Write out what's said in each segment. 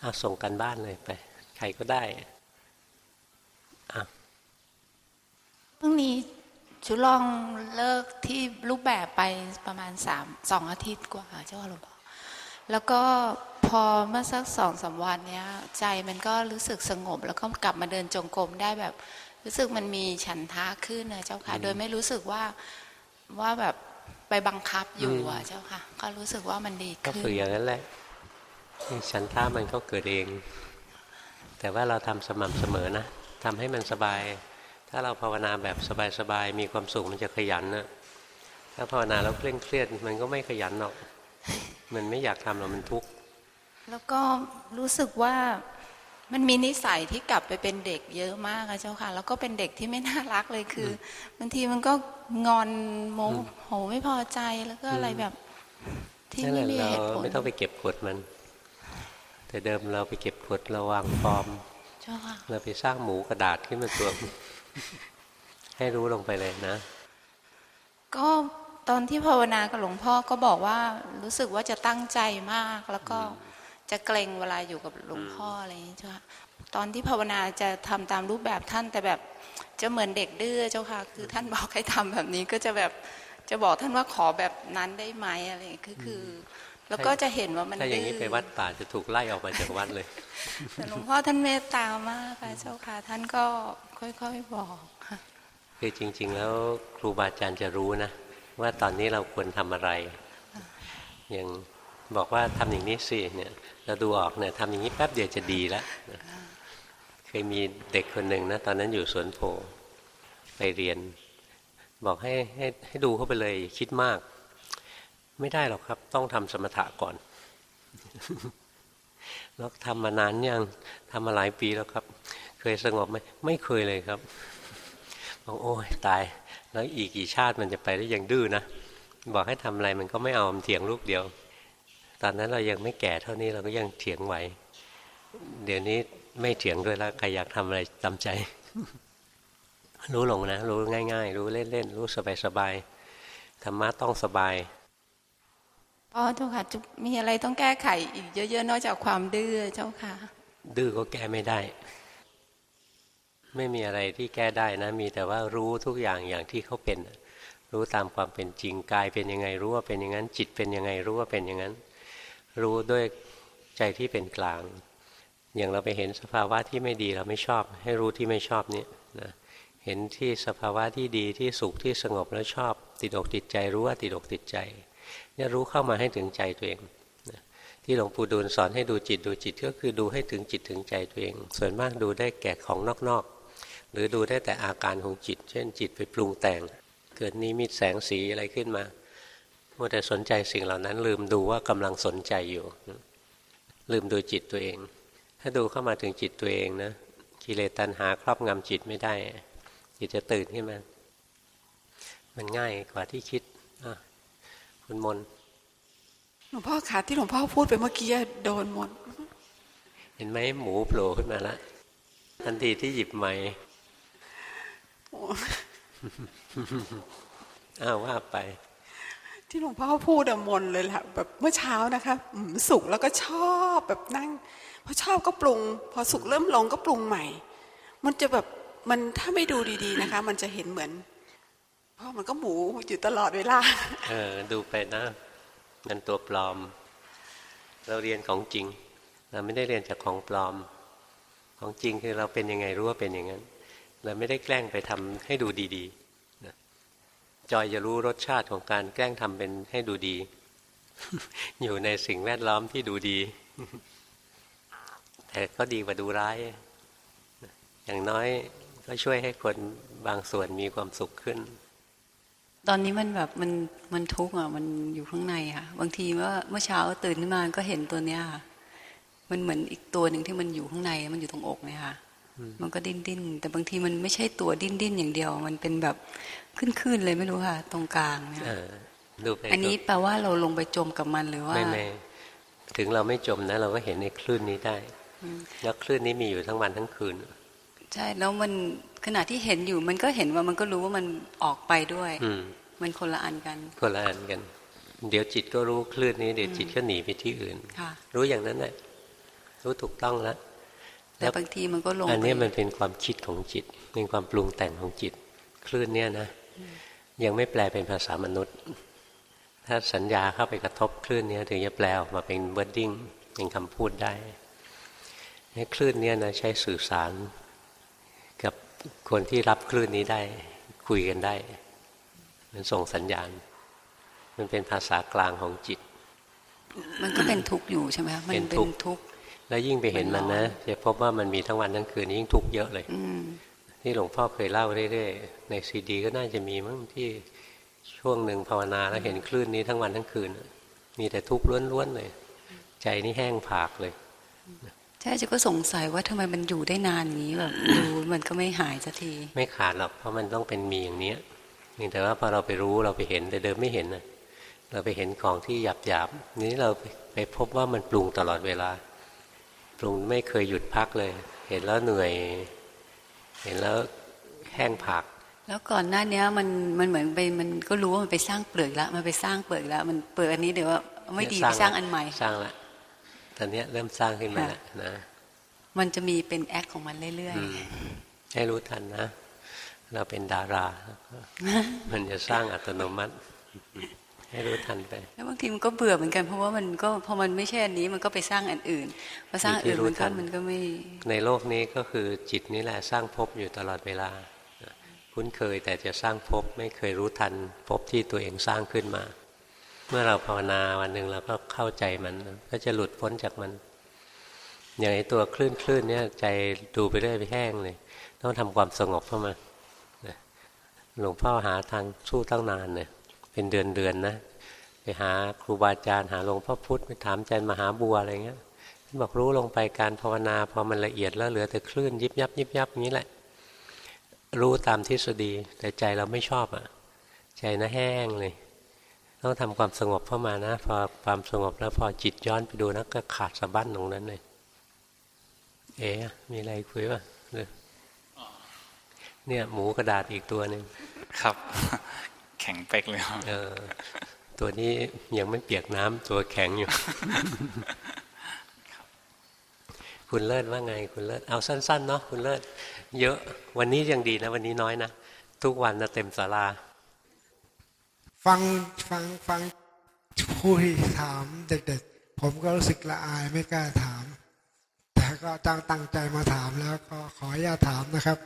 เอาส่งกันบ้านเลยไป ใครก็ได้อะพรุ่งนี้ชุลองเลิกที่รูปแบบไปประมาณสามสองอาทิตย์กว่าเจ้าค่ะหลวงพ่อแล้วก็พอเมื่อสักสองสาวันเนี้ย ใจมันก็รู้สึกสงบ แล้วก็กลับมาเดินจงกรมได้แบบ รู้สึกมันมีฉันทะขึ้นนะเจ้าค่ะ โดยไม่รู้สึกว่าว่าแบบไปบังคับอยู่อะเจ้าค่ะ ก็รู้สึกว่ามันดีขึ้นก็ฝึกอย่างนั้นแหละ ฉันทะมันก็เกิดเอง แต่ว่าเราทำสม่ำเสมอนะทำให้มันสบาย ถ้าเราภาวนาแบบสบายๆมีความสุขมันจะขยันนะถ้าภาวนาแล้วเคร่งเครียดมันก็ไม่ขยันหรอก มันไม่อยากทำหรอกมันทุกข์แล้วก็รู้สึกว่ามันมีนิสัยที่กลับไปเป็นเด็กเยอะมากอะเจ้าค่ะ แล้วก็เป็นเด็กที่ไม่น่ารักเลยคือบางทีมันก็งอนโมโหไม่พอใจแล้วก็อะไรแบบที่ไม่มีเหตุผลไม่ต้องไปเก็บกดมัน แต่เดิมเราไปเก็บกดเราวางฟอร์มเราไปสร้างหมูกระดาษขึ้นมาตัวให้รู้ลงไปเลยนะ ก็ตอนที่ภาวนากับหลวงพ่อก็บอกว่ารู้สึกว่าจะตั้งใจมาก แล้วก็จะเกรงเวลาอยู่กับหลวงพ่ออะไรอย่างนี้ใช่ไหมตอนที่ภาวนาจะทำตามรูปแบบท่านแต่แบบจะเหมือนเด็กดื้อเจ้าค่ะ คือท่านบอกให้ทำแบบนี้ก็จะแบบจะบอกท่านว่าขอแบบนั้นได้ไหมอะไรคือคือ แล้วก็จะเห็นว่ามันถ้าอย่างนี้ไปวัดป่าจะถูกไล่ออกมาจากวัดเลยแต่หลวงพ่อท่านเมตตามากค่ะเจ้าค่ะ ท่านก็ค่อยๆบอกคือจริง ๆ แล้วครูบาอาจารย์จะรู้นะว่าตอนนี้เราควรทำอะไร อย่างบอกว่าทำอย่างนี้สิเนี่ยเราดูออกเนี่ยทำอย่างนี้แป๊บเดียวจะดีแล้วเคยมีเด็กคนหนึ่งนะตอนนั้นอยู่สวนโพไปเรียน บอกให้ให้ให้ดูเข้าไปเลยคิดมาก ไม่ได้หรอกครับ ต้องทำสมถะก่อนแล้วทำมานานยังทำมาหลายปีแล้วครับ เคยสงบไหมไม่เคยเลยครับบอกโอ้ยตาย แล้วอีกกี่ชาติมันจะไปได้ยังดื้อนะบอกให้ทำอะไรมันก็ไม่เอาเถียงลูกเดียว ตอนนั้นเรายังไม่แก่เท่านี้เราก็ยังเถียงไหว เดี๋ยวนี้ไม่เถียงด้วยแล้วใครอยากทำอะไรตามใจ รู้ลงนะ รู้ง่าย ๆ รู้เล่นๆรู้สบายๆธรรมะต้องสบาย อ๋อเจ้าค่ะมีอะไรต้องแก้ไขอีกเยอะๆ นอกจากความดื้อเจ้าค่ะ ดื้อก็แก้ไม่ได้ ไม่มีอะไรที่แก้ได้นะ มีแต่ว่ารู้ทุกอย่างอย่างที่เขาเป็น รู้ตามความเป็นจริงกายเป็นยังไงรู้ว่าเป็นอย่างนั้น จิตเป็นยังไงรู้ว่าเป็นอย่างนั้น รู้ด้วยใจที่เป็นกลาง อย่างเราไปเห็นสภาวะที่ไม่ดีเราไม่ชอบ ให้รู้ที่ไม่ชอบนี่นะเห็นที่สภาวะที่ดีที่สุขที่สงบแล้วชอบ ติดอกติดใจรู้ว่าติดอกติดใจ เนี่ยรู้เข้ามาให้ถึงใจตัวเองที่หลวงปู่ดูลสอนให้ดูจิตดูจิตก็คือดูให้ถึงจิตถึงใจตัวเอง ส่วนมากดูได้แก่ของนอกหรือดูได้แต่อาการของจิต เช่นจิตไปปรุงแต่ง เกิดนิมิตแสงสีอะไรขึ้นมาเมื่อแต่สนใจสิ่งเหล่านั้น ลืมดูว่ากำลังสนใจอยู่ ลืมดูจิตตัวเอง ถ้าดูเข้ามาถึงจิตตัวเองนะกิเลสตัณหาครอบงำจิตไม่ได้จิตจะตื่นขึ้นมามันง่ายกว่าที่คิด คุณมนหลวงพ่อขาที่หลวงพ่อพูดไปเมื่อกี้โดนหมด เห็นไหมหมูโผล่ขึ้นมาแล้วทันทีที่หยิบไม้อ้าวว่าไป ที่หลวงพ่อพูดอะมนเลยแหละแบบเมื่อเช้านะคะสุกแล้วก็ชอบแบบนั่งพอชอบก็ปรุง พอสุกเริ่มลงก็ปรุงใหม่ มันจะแบบมันถ้าไม่ดูดี ๆ นะคะ มันจะเห็นเหมือน เพราะมันก็หมูอยู่ตลอดเวลา เออ ดูไปนะ มันตัวปลอม เราเรียนของจริง เราไม่ได้เรียนจากของปลอม ของจริงคือเราเป็นยังไงรู้ว่าเป็นอย่างนั้น เราไม่ได้แกล้งไปทำให้ดูดีๆนะจอยจะรู้รสชาติของการแกล้งทำเป็นให้ดูดี อยู่ในสิ่งแวดล้อมที่ดูดี แต่ก็ดีกว่าดูร้าย อย่างน้อยก็ช่วยให้คนบางส่วนมีความสุขขึ้น ตอนนี้มันแบบมันมันทุกข์อะ มันอยู่ข้างในค่ะ บางทีว่าเมื่อเช้าตื่นขึ้นมาก็เห็นตัวเนี้ยค่ะมันเหมือนอีกตัวหนึ่งที่มันอยู่ข้างในมันอยู่ตรงอกเนี่ยค่ะ มันก็ดิ้นดิ้นแต่บางทีมันไม่ใช่ตัวดิ้นดิ้นอย่างเดียว มันเป็นแบบขึ้นขึ้นเลยไม่รู้ค่ะ ตรงกลางเนี่ยอันนี้แปลว่าเราลงไปจมกับมันหรือว่าไม่ไม่ถึงเราไม่จมนะ เราก็เห็นในคลื่นนี้ได้ แล้วคลื่นนี้มีอยู่ทั้งวันทั้งคืน ใช่แล้วมันขณะที่เห็นอยู่มันก็เห็นว่ามันก็รู้ว่ามันออกไปด้วย อืมันคนละอันกัน คนละอันกัน เดี๋ยวจิตก็รู้คลื่นนี้เดี๋ยวจิตก็หนีไปที่อื่นรู้อย่างนั้นแหละรู้ถูกต้องแล้วแต่บางทีมันก็ลงอันนี้ไปมันเป็นความคิดของจิตเป็นความปรุงแต่งของจิต คลื่นเนี่ยนะยังไม่แปลเป็นภาษามนุษย์ ถ้าสัญญาเข้าไปกระทบคลื่นเนี้ยถึงจะแปลออกมาเป็นเบิร์ดดิ้งเป็นคำพูดได้เนี่ยคลื่นเนี้ยนะใช้สื่อสารกับ คนที่รับคลื่นนี้ได้ คุยกันได้ มันส่งสัญญาณ มันเป็นภาษากลางของจิต มันก็เป็นทุกข์อยู่ใช่ไหมคะมันเป็นเป็ทุนกข์ทุกข์แล้วยิ่งไปเห็นมันนะจะพบว่ามันมีทั้งวันทั้งคืนยิ่งทุกข์เยอะเลยอืมที่หลวงพ่อเคยเล่าเรื่อยๆในซีดี ก็น่าจะมีมั้งที่ช่วงหนึ่งภาวนาแล้วเห็นคลื่นนี้ทั้งวันทั้งคืนมีแต่ทุกข์ล้วนๆเลย ใจนี่แห้งผากเลยใช่จะก็สงสัยว่าทำไมมันอยู่ได้นานอย่างนี้แบบดูมันก็ไม่หายสักที ไม่ขาดหรอกเพราะมันต้องเป็นมีอย่างเนี้ยเพียงแต่ว่าพอเราไปรู้เราไปเห็นแต่เดิมไม่เห็นนะเราไปเห็นของที่หยาบหยาบๆนี้เราไปพบว่ามันปรุงตลอดเวลา ปรุงไม่เคยหยุดพักเลย เห็นแล้วเหนื่อย เห็นแล้วแห้งผากแล้วก่อนหน้าเนี้ยมันมันเหมือนไปมันก็รู้ว่ามันไปสร้างเปลือกแล้วมันไปสร้างเปลือกแล้ว มันเปลือกอันนี้เดี๋ยวว่าไม่ดีไปสร้างอันใหม่สร้างละ ตอนเนี้ยเริ่มสร้างขึ้นมาแล้วนะมันจะมีเป็นแอคของมันเรื่อยอืมให้รู้ทันนะ เราเป็นดารา มันจะสร้างอัตโนมัติ ให้รู้ทันไปๆแล้วบางทีมันก็เบื่อเหมือนกัน เพราะว่ามันก็พอมันไม่ใช่อันนี้มันก็ไปสร้างอันอื่นพอสร้างอันอื่นอยู่ที่รู้มันทัก็นมันก็ไม่ ในโลกนี้ก็คือจิตนี่แหละสร้างภพอยู่ตลอดเวลา คุ้นเคยแต่จะสร้างภพไม่เคยรู้ทันภพที่ตัวเองสร้างขึ้นมา เมื่อเราภาวนาวันหนึ่งเราก็เข้าใจมัน ก็จะหลุดพ้นจากมัน อย่างไอตัวคลื่นคลื่นเนี่ยใจดูไปเรื่อยไปแห้งเลย ต้องทำความสงบเข้ามาหลวงพ่อหาทางสู้ตั้งนานเนี่ยเป็นเดือนเดือนๆนะไปหาครูบาอาจารย์หาหลวงพ่อพุธไปถามอาจารย์มหาบัวอะไรเงี้ยท่บอกรู้ลงไปการภาวนาพอมันละเอียดแล้วเหลือแต่คลื่นยิบยับยิบยับอย่างนี้แหละ รู้ตามทฤษฎีแต่ใจเราไม่ชอบอะ ใจนะแห้งเลย ต้องทำความสงบเข้ามานะ พอความสงบแล้วพอจิตย้อนไปดูนะก็ขาดสะบั้นตรงนั้นเลยเอ๊ะมีอะไรคุยป่ะหรือเนี่ย หมูกระดาษอีกตัวหนึ่งครับ แข็งเป๊กเลยครับเออตัวนี้ยังไม่เปียกน้ำตัวแข็งอยู่ คุณเลิศว่าไง คุณเลิศเอาสั้นๆเนาะคุณเลิศเยอะวันนี้ยังดีนะ วันนี้น้อยนะ ทุกวันนะเต็มศาลา ฟังฟังฟังผู้ที่ถามเด็กๆ ผมก็รู้สึกละอายไม่กล้าถาม แต่ก็ตั้งตั้งใจมาถามแล้วก็ขออนุญาตถามนะครับ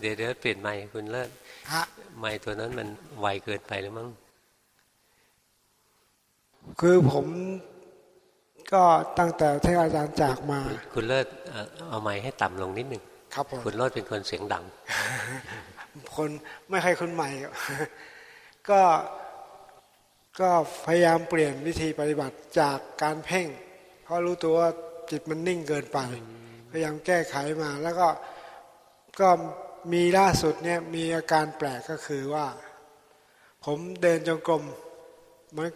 เดี๋ยวเดี๋ยวเปลี่ยนไมค์คุณเลิศฮะไมค์ตัวนั้นมันไวเกินไปหรือมั้งคือผมก็ตั้งแต่ที่อาจารย์จากมา คุณเลิศเอ่อเอาไมค์ให้ต่ำลงนิดหนึ่งครับผมคุณโลดเป็นคนเสียงดัง คนไม่ใครคนใหม่ ก็ ก็พยายามเปลี่ยนวิธีปฏิบัติจากการเพ่ง เพราะรู้ตัวว่าจิตมันนิ่งเกินไป พยายามแก้ไขมาแล้วก็ก็มีล่าสุดเนี่ยมีอาการแปลกก็คือว่า ผมเดินจงกรมมัน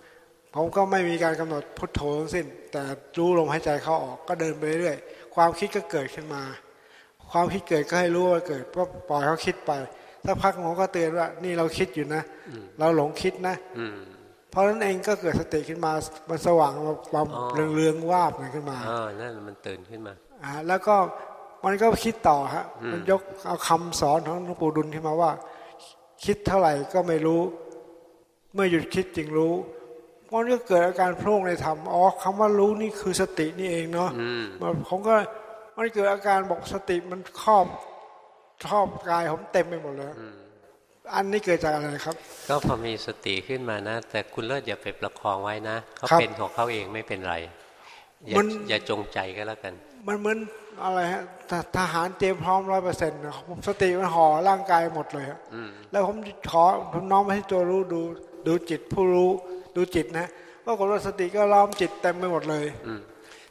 ผมก็ไม่มีการกำหนดพุทโธทั้งสิ้น แต่รู้ลมหายใจเข้าออกก็เดินไปเรื่อยๆความคิดก็เกิดขึ้นมา ความคิดเกิดก็ให้รู้ว่าเกิดก็ปล่อยเขาคิดไปสักพักผมก็เตือนว่า นี่เราคิดอยู่นะ เราหลงคิดนะอืม เพราะฉะนั้นเองก็เกิดสติขึ้นมา มันสว่างมาความอ๋อเรืองเรืองๆวาบขึ้นมาอ๋อนั่นมันตื่นขึ้นมาอ่าแล้วก็มันก็คิดต่อฮะอืมมันยกเอาคำสอนของหลวงปู่ดุลขึ้นมาว่า คิดเท่าไหร่ก็ไม่รู้ เมื่อหยุดคิดจึงรู้มันก็เกิดอาการโพร่งในธรรมอ๋อคำว่ารู้นี่คือสตินี่เองเนาะอืมมันผมก็มันเกิดอาการบอกสติมันครอบครอบกายผมเต็มไปหมดเลย อันนี้เกิดจากอะไรครับ ก็พอมีสติขึ้นมานะ แต่คุณเลิศอย่าไปประคองไว้นะเขาครับเป็นของเขาเองไม่เป็นไร อย่ามันอย่าจงใจก็แล้วกัน มันเหมือนอะไรฮะททหารเตรียมพร้อมร้อยเปอร์เซ็นต์นะครับผมสติมันห่อร่างกายหมดเลยครับอืมแล้วผมขอผมน้อมไปให้ตัวรู้ดู ดูจิตผู้รู้ดูจิตนะปรากฏว่าสติก็ล้อมจิตเต็มไปหมดเลยอืม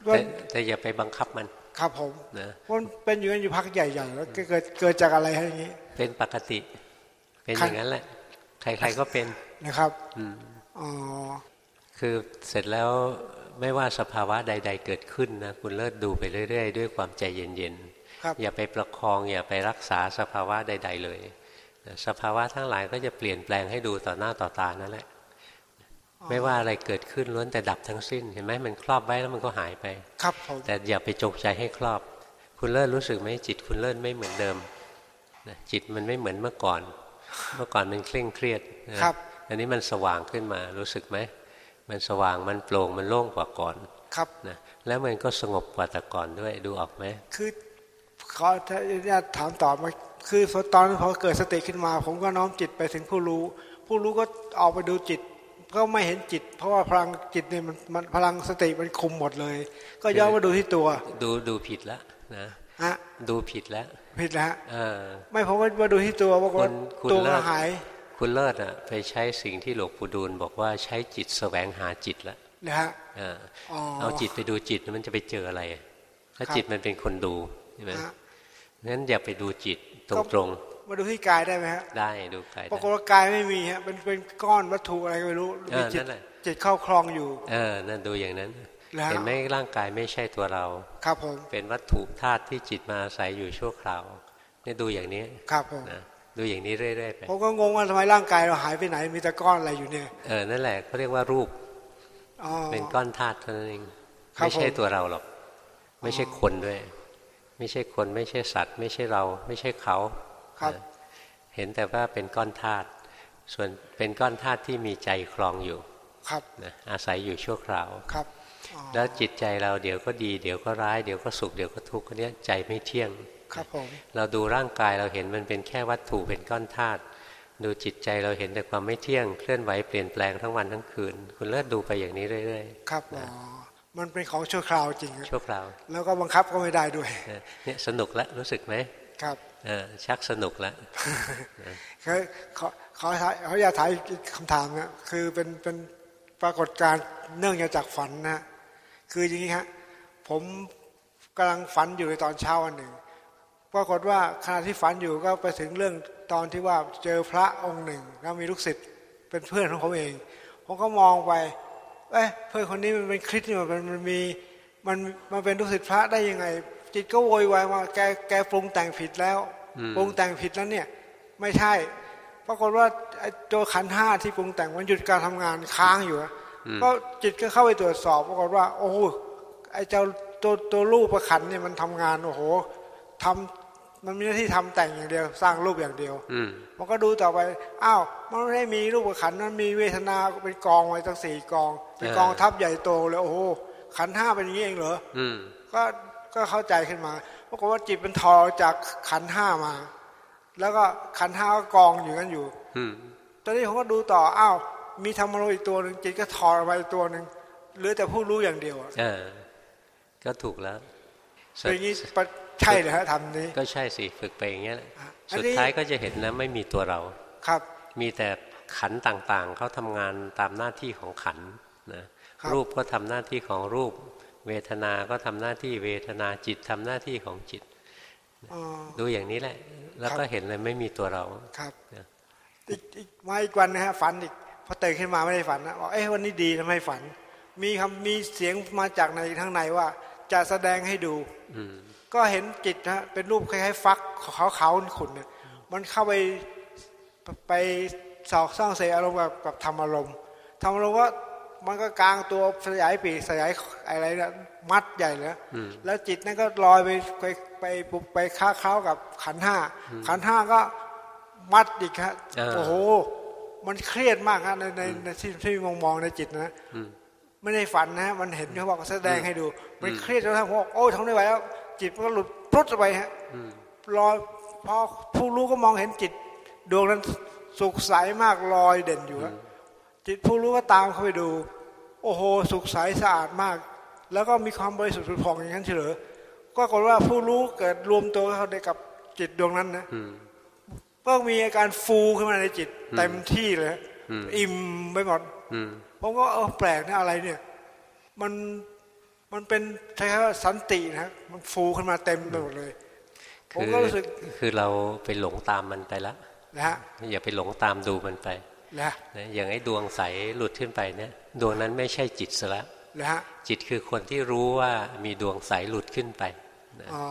ก็แต่แต่อย่าไปบังคับมัน ครับผมนะมันเป็นอยู่กันอยู่พักใหญ่ๆแล้วก็เกิดเกิดจากอะไรฮะอย่างนี้ เป็นปกติ เป็นครัอบย่างนั้นแหละ ใครๆก็เป็นนะครับอืมอ๋อคือเสร็จแล้วไม่ว่าสภาวะใด ๆ เกิดขึ้นนะคุณเลิศดูไปเรื่อย ๆ ด้วยความใจเย็นครับๆอย่าไปประคองอย่าไปรักษาสภาวะใด ๆ เลยนะสภาวะทั้งหลายก็จะเปลี่ยนแปลงให้ดูต่อหน้าต่อตานั่นแหละ ไม่ว่าอะไรเกิดขึ้นล้วนแต่ดับทั้งสิ้น เห็นไหมมันครอบไว้แล้วมันก็หายไป ครับผมแต่อย่าไปจงใจให้ครอบ คุณเลิศรู้สึกไหมจิตคุณเลิศไม่เหมือนเดิมนะจิตมันไม่เหมือนเมื่อก่อน เมื่อก่อนมันเคร่งเครียดนะครับ อันนี้มันสว่างขึ้นมารู้สึกไหมมันสว่างมันโปร่งมันโล่งกว่าก่อนครับนะแล้วมันก็สงบกว่าแต่ก่อนด้วยดูออกไหมคือขอถ้าญาติถามตอบมาคือตอนพอเกิดสติขึ้นมา ผมก็น้อมจิตไปถึงผู้รู้ ผู้รู้ก็ออกไปดูจิต ก็ไม่เห็นจิต เพราะว่าพลังจิตเนี่ยมันมันพลังสติมันคุมหมดเลย ก็ย้อนมาดูที่ตัว ดูดูผิดแล้วนะ ฮะดูผิดแล้ว ผิดแล้วฮะเออไม่ผมว่ามาดูที่ตัวบอกว่าคุณคุณตัวเลิก็ศหายคุณเลิศอะไปใช้สิ่งที่หลวงปู่ดูลบอกว่าใช้จิตแสวงหาจิตแล้วนะฮะอ่าอ๋อเอาจิตไปดูจิตมันจะไปเจออะไรถ้าครับจิตมันเป็นคนดูใช่ไหมฮะงั้นอย่าไปดูจิตตก็รงมาดูที่กายได้ไหมฮะๆได้ดูกายปราได้กฏว่ากายไม่มีฮะเป็นเป็นก้อนวัตถุอะไรก็ไม่รู้เอมีอจินั่ตนแหละจิตเข้าคลองอยู่ เออนั่นดูอย่างนั้นแล้ว เห็นไหมร่างกายไม่ใช่ตัวเรา ครับผมเป็นวัตถุธาตุที่จิตมาอาศัยอยู่ชั่วคราวนี่ดูอย่างนี้ครับผมนะดูอย่างนี้เรื่อยๆไปผมก็งงว่าทำไมร่างกายเราหายไปไหนมีแต่ก้อนอะไรอยู่เนี่ยเออนั่นแหละเขาเรียกว่ารูปอ๋อเป็นก้อนธาตุเท่านั้นเองครับไม่ใช่ผมตัวเราหรอก ไม่ใช่คนด้วย ไม่ใช่คนไม่ใช่สัตว์ ไม่ใช่เรา ไม่ใช่เขาครับนะเห็นแต่ว่าเป็นก้อนธาตุส่วนเป็นก้อนธาตุที่มีใจคลองอยู่ ครับนะอาศัยอยู่ชั่วคราวครับอ๋อ แล้วจิตใจเราเดี๋ยวก็ดี เดี๋ยวก็ร้ายเดี๋ยวก็สุขเดี๋ยวก็ทุกข์อันเนี้ยใจไม่เที่ยงครับผมเราดูร่างกายเราเห็นมันเป็นแค่วัตถุเป็นก้อนธาตุดูจิตใจเราเห็นแต่ความไม่เที่ยงเคลื่อนไหวเปลี่ยนแปลงทั้งวันทั้งคืน คุณเลิศดูไปอย่างนี้เรื่อยครับอ๋อมันเป็นของชั่วคราวจริงๆชั่วคราว แล้วก็บังคับก็ไม่ได้ด้วยเออเนี่ยสนุกแล้วรู้สึกไหมครับเออชักสนุกแล้วคือขอขอถามเขาอยากถามอีกคำถามนะคือเป็นเป็นปรากฏการณ์เนื่องจากฝันนะ คืออย่างนี้ฮะผมกำลังฝันอยู่ในตอนเช้าวันหนึ่งปรากฏว่าขณะที่ฝันอยู่ก็ไปถึงเรื่องตอนที่ว่าเจอพระองค์หนึ่งแล้วมีลูกศิษย์เป็นเพื่อนของผมเอง ผมก็มองไป เอ้ยเพื่อนคนนี้มันเป็นคริสต์นี่มันมันมีมันมันเป็นลูกศิษย์พระได้ยังไง จิตก็โวยวายว่าแกแกปรุงแต่งผิดแล้วอืมปรุงแต่งผิดแล้วเนี่ย ไม่ใช่ ปรากฏว่าไอ้ตัวขันธ์ห้าที่ปรุงแต่งมันหยุดการทำงานค้างอยู่อะ ก็จิตก็เข้าไปตรวจสอบปรากฏว่า โอ้โหไอ้เจ้าตัวตัวรูปประขันธ์เนี่ยมันทำงานโอ้โหทำมันมีหน้าที่ทำแต่งอย่างเดียว สร้างรูปอย่างเดียวอืมมันก็ดูต่อไปอ้าวมันไม่ได้มีรูปขันธ์มันมีเวทนาเป็นกองไว้ตั้งสี่กองเป็นกองทัพใหญ่โตเลยโอ้โหขันธ์ห้าเป็นอย่างนี้เองเหรออืมก็ก็เข้าใจขึ้นมาปรากฏว่าจิตมันทอจากขันธ์ห้ามา แล้วก็ขันธ์ห้าก็กองอยู่กันอยู่อืมตอนนี้ผมก็ดูต่ออ้าว มีธรรมโลอีกตัวหนึ่งจิตก็ถอดออกไปอีกตัวหนึ่งเหลือแต่ผู้รู้อย่างเดียวอะเออก็ถูกแล้วเป็นอย่างนี้ปะใช่เลยฮะทำนี้ ก็ใช่สิฝึกไปอย่างเงี้ยแหละอะอันนี้สุดท้ายก็จะเห็นนะไม่มีตัวเราครับ มีแต่ขันธ์ต่างๆเขาทำงานตามหน้าที่ของขันธ์นะครับรูปก็ทำหน้าที่ของรูป เวทนา ก็ทำหน้าที่เวทนาจิตทำหน้าที่ของจิตอ๋อดูอย่างนี้แหละ แล้วครับก็เห็นเลยไม่มีตัวเราครับนะอีกอีกมาอีกวันนะฮะฝันอีกพ อตื่นขึ้นมาไม่ได้ฝันนะบอกเอ้ยวันนี้ดีทำไมฝัน มีคำมีเสียงมาจากในข้างในว่า จะแสดงให้ดูอืมก็เห็นจิตนะฮะเป็นรูปคล้ายๆฟักขาวๆขุ่นเนี่ยมันเข้าไปไปสอกซ่องเสอารมณ์กับกับธรรมอารมณ์ธรรมอารมณ์ก็มันก็กลางตัวสยายปีกสยายอะไรนะมัดใหญ่เลยนะอืมแล้วจิตนั่นก็ลอยไปไปไปไปไปค้าเข้ากับขันธ์ห้าขันธ์ห้าก็มัดอีกฮะอ่าโอ้โห มันเครียดมากฮะในในในที่ที่มองมองในจิตนะอไม่ได้ฝันนะฮะมันเห็นเขาบอกแสดงให้ดู มันเครียดจนทั่งผมบอกโอ้ยทนไม่ไหวแล้ว จิตมันก็หลุดพรุดออกไปฮะลอยพอผู้รู้ก็มองเห็นจิต ดวงนั้นสุขใสมากลอยเด่นอยู่จิตผู้รู้ก็ตามเข้าไปดู โอ้โห สุขใสสะอาดมาก แล้วก็มีความบริสุทธิ์ผ่องอย่างนั้นเฉลยก็กฏว่าผู้รู้เกิดรวมตัวเข้าในกับจิตดวงนั้นนะอื ก็มีอาการฟูขึ้นมาในจิตเต็มที่เลยฮะอืมอิ่มไปหมดอืมผมก็เออแปลกนะอะไรเนี่ย มันมันเป็นใช้คำว่าสันตินะฮะมันฟูขึ้นมาเต็มไปหมดเลยผมคือก็รู้สึกคือเราไปหลงตามมันไปแล้วนะฮะอย่าไปหลงตามดูมันไปนะนะอย่างไอ้ดวงใสหลุดขึ้นไปเนี่ยดวงนั้นไม่ใช่จิตซะแล้วนะฮะจิตคือคนที่รู้ว่ามีดวงใสหลุดขึ้นไปนะอ๋อ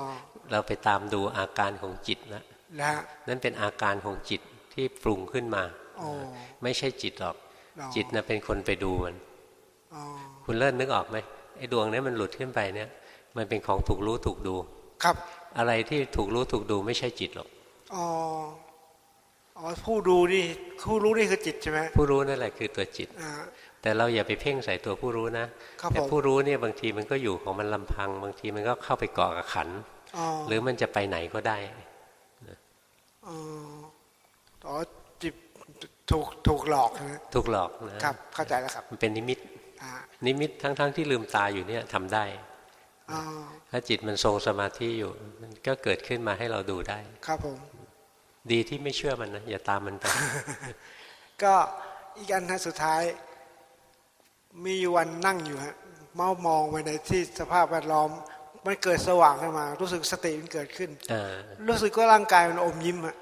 เราไปตามดูอาการของจิตนะ นะฮะนั่นเป็นอาการของจิตที่ปรุงขึ้นมาอ๋อไม่ใช่จิตหรอก จิตนะเป็นคนไปดูมันอ๋อคุณเลิศนึกออกไหมไอ้ดวงเนี้มันหลุดขึ้นไปเนี่ย มันเป็นของถูกรู้ถูกดู ครับ อะไรที่ถูกรู้ถูกดูไม่ใช่จิตหรอกอ๋ออ๋อผู้ดูนี่ผู้รู้นี่คือจิตใช่ไหมผู้รู้นั่นแหละคือตัวจิตอ่าแต่เราอย่าไปเพ่งใส่ตัวผู้รู้นะครับแต่ผมผู้รู้เนี่ยบางทีมันก็อยู่ของมันลำพัง บางทีมันก็เข้าไปเกาะกับขันอ๋อหรือมันจะไปไหนก็ได้ อ๋ออ๋อจิตถูกถูกหลอกนะถูกหลอกนะครับ เข้าใจแล้วครับ มันเป็นนิมิตอ่านิมิตทั้งๆที่ลืมตาอยู่เนี่ยทำได้อ๋อถ้าจิตมันทรงสมาธิอยู่ มันก็เกิดขึ้นมาให้เราดูได้ ครับผม ดีที่ไม่เชื่อมันนะอย่าตามมันไปก็อีกอันนะสุดท้าย มีอยู่วันนั่งอยู่ฮะเมามองไปในที่สภาพแวดล้อม มันเกิดสว่างขึ้นมา รู้สึกสติมันเกิดขึ้นอ่ารู้สึกว่าร่างกายมันอมยิ้มอะ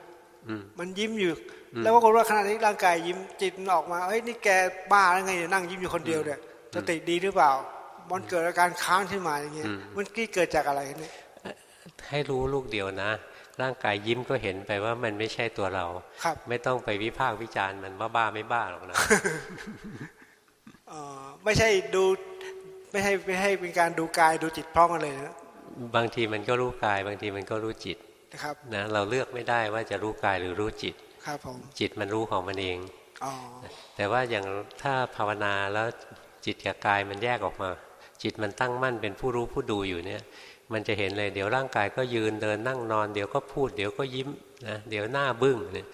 อืมมันยิ้มอยู่ แล้วก็รู้ว่าขณะที่ร่างกายยิ้มจิตมันออกมาเฮ้ยนี่แกบ้าแล้วไงเนี่ยนั่งยิ้มอยู่คนเดียวเนี่ยสติดีหรือเปล่า มันเกิดอาการค้างขึ้นมาอย่างเงี้ยมันกี้เกิดจากอะไรเนี่ยให้รู้ลูกเดียวนะ ร่างกายยิ้มก็เห็นไปว่ามันไม่ใช่ตัวเราครับไม่ต้องไปวิพากษ์วิจารณ์มันว่าบ้าไม่บ้าหรอกนะเอ่อไม่ใช่ดู ไม่ให้ไม่ให้เป็นการดูกายดูจิตพร้อมกันเลยนะบางทีมันก็รู้กาย บางทีมันก็รู้จิตนะครับนะเราเลือกไม่ได้ว่าจะรู้กายหรือรู้จิตครับผมจิตมันรู้ของมันเองอ๋อแต่ว่าอย่างถ้าภาวนาแล้วจิตกับกายมันแยกออกมา จิตมันตั้งมั่นเป็นผู้รู้ผู้ดูอยู่เนี่ย มันจะเห็นเลยเดี๋ยวร่างกายก็ยืนเดินนั่งนอน เดี๋ยวก็พูดเดี๋ยวก็ยิ้มนะเดี๋ยวหน้าบึ้งเนี่ย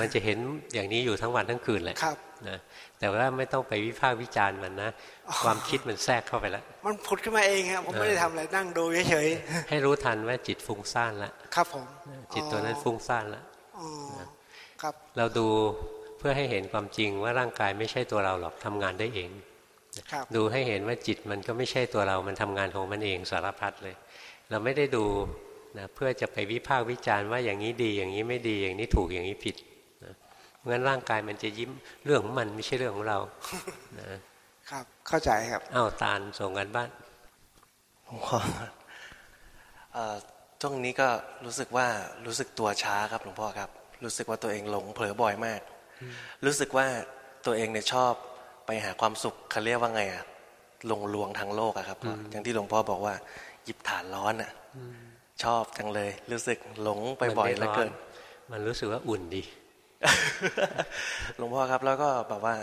มันจะเห็นอย่างนี้อยู่ทั้งวันทั้งคืนแหละครับนะแต่ว่าไม่ต้องไปวิพากษ์วิจารณ์มันนะ ความคิดมันแทรกเข้าไปแล้ว มันผุดขึ้นมาเองครับผมไม่ได้ทำอะไรนั่งดูเฉยให้รู้ทันว่าจิตฟุ้งซ่านแล้วๆครับผมจิตตัวนั้นฟุ้งซ่านแล้วอ๋อครับ เราดูเพื่อให้เห็นความจริงว่าร่างกายไม่ใช่ตัวเราหรอกทำงานได้เองครับดูให้เห็นว่าจิตมันก็ไม่ใช่ตัวเรา มันทำงานของมันเองสารพัดเลย เราไม่ได้ดูนะเพื่อจะไปวิพากษ์วิจารณ์ว่าอย่างนี้ดีอย่างนี้ไม่ดีอย่างนี้ถูกอย่างนี้ผิดนะเพราะงั้นร่างกายมันจะยิ้มเรื่องของมันไม่ใช่เรื่องของเรานะครับเข้าใจครับอ้าวตาลส่งกันบ้านผมขอเอ่อช่วงนี้ก็รู้สึกว่ารู้สึกตัวช้าครับหลวงพ่อครับ รู้สึกว่าตัวเองหลงเผลอบ่อยมาก รู้สึกว่าตัวเองเนี่ยชอบไปหาความสุขเขาเรียกว่าไงอะลงลวงทางโลกอะครับ อย่างที่หลวงพ่อบอกว่าห ยิบฐานร้อนอะชอบจังเลย รู้สึกหลงไปบ่อยเหลือเกิน มันรู้สึกว่าอุ่นดีหลวงพ่อครับแล้วก็แบบว่า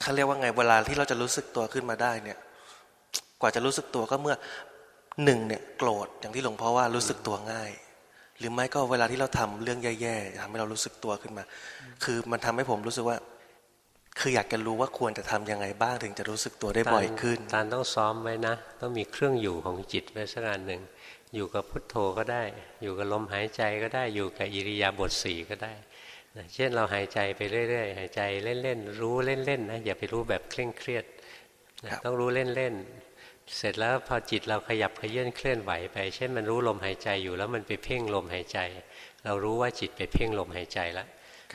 เขาเรียกว่าไงเวลาที่เราจะรู้สึกตัวขึ้นมาได้เนี่ย กว่าจะรู้สึกตัวก็เมื่อหนึ่งเนี่ยโกรธอย่างที่หลวงพ่อว่ารู้สึกตัวง่าย หรือไม่ก็เวลาที่เราทำเรื่องแย่ๆทำให้เรารู้สึกตัวขึ้นมา คือมันทำให้ผมรู้สึกว่า คืออยากจะรู้ว่าควรจะทำยังไงบ้างถึงจะรู้สึกตัวได้บ่อยขึ้นตาลต้องซ้อมไว้นะ ต้องมีเครื่องอยู่ของจิตไว้สักอันหนึ่งอยู่กับพุทโธก็ได้ อยู่กับลมหายใจก็ได้อยู่กับอิริยาบถสี่ก็ได้นะเช่นเราหายใจไปเรื่อยๆ หายใจเล่นๆ รู้เล่นๆนะอย่าไปรู้แบบเคร่งเครียดนะต้องรู้เล่นๆ เสร็จแล้วพอจิตเราขยับขยื่นเคลื่อนไหวไป เช่นมันรู้ลมหายใจอยู่แล้วมันไปเพ่งลมหายใจ เรารู้ว่าจิตไปเพ่งลมหายใจแล้ว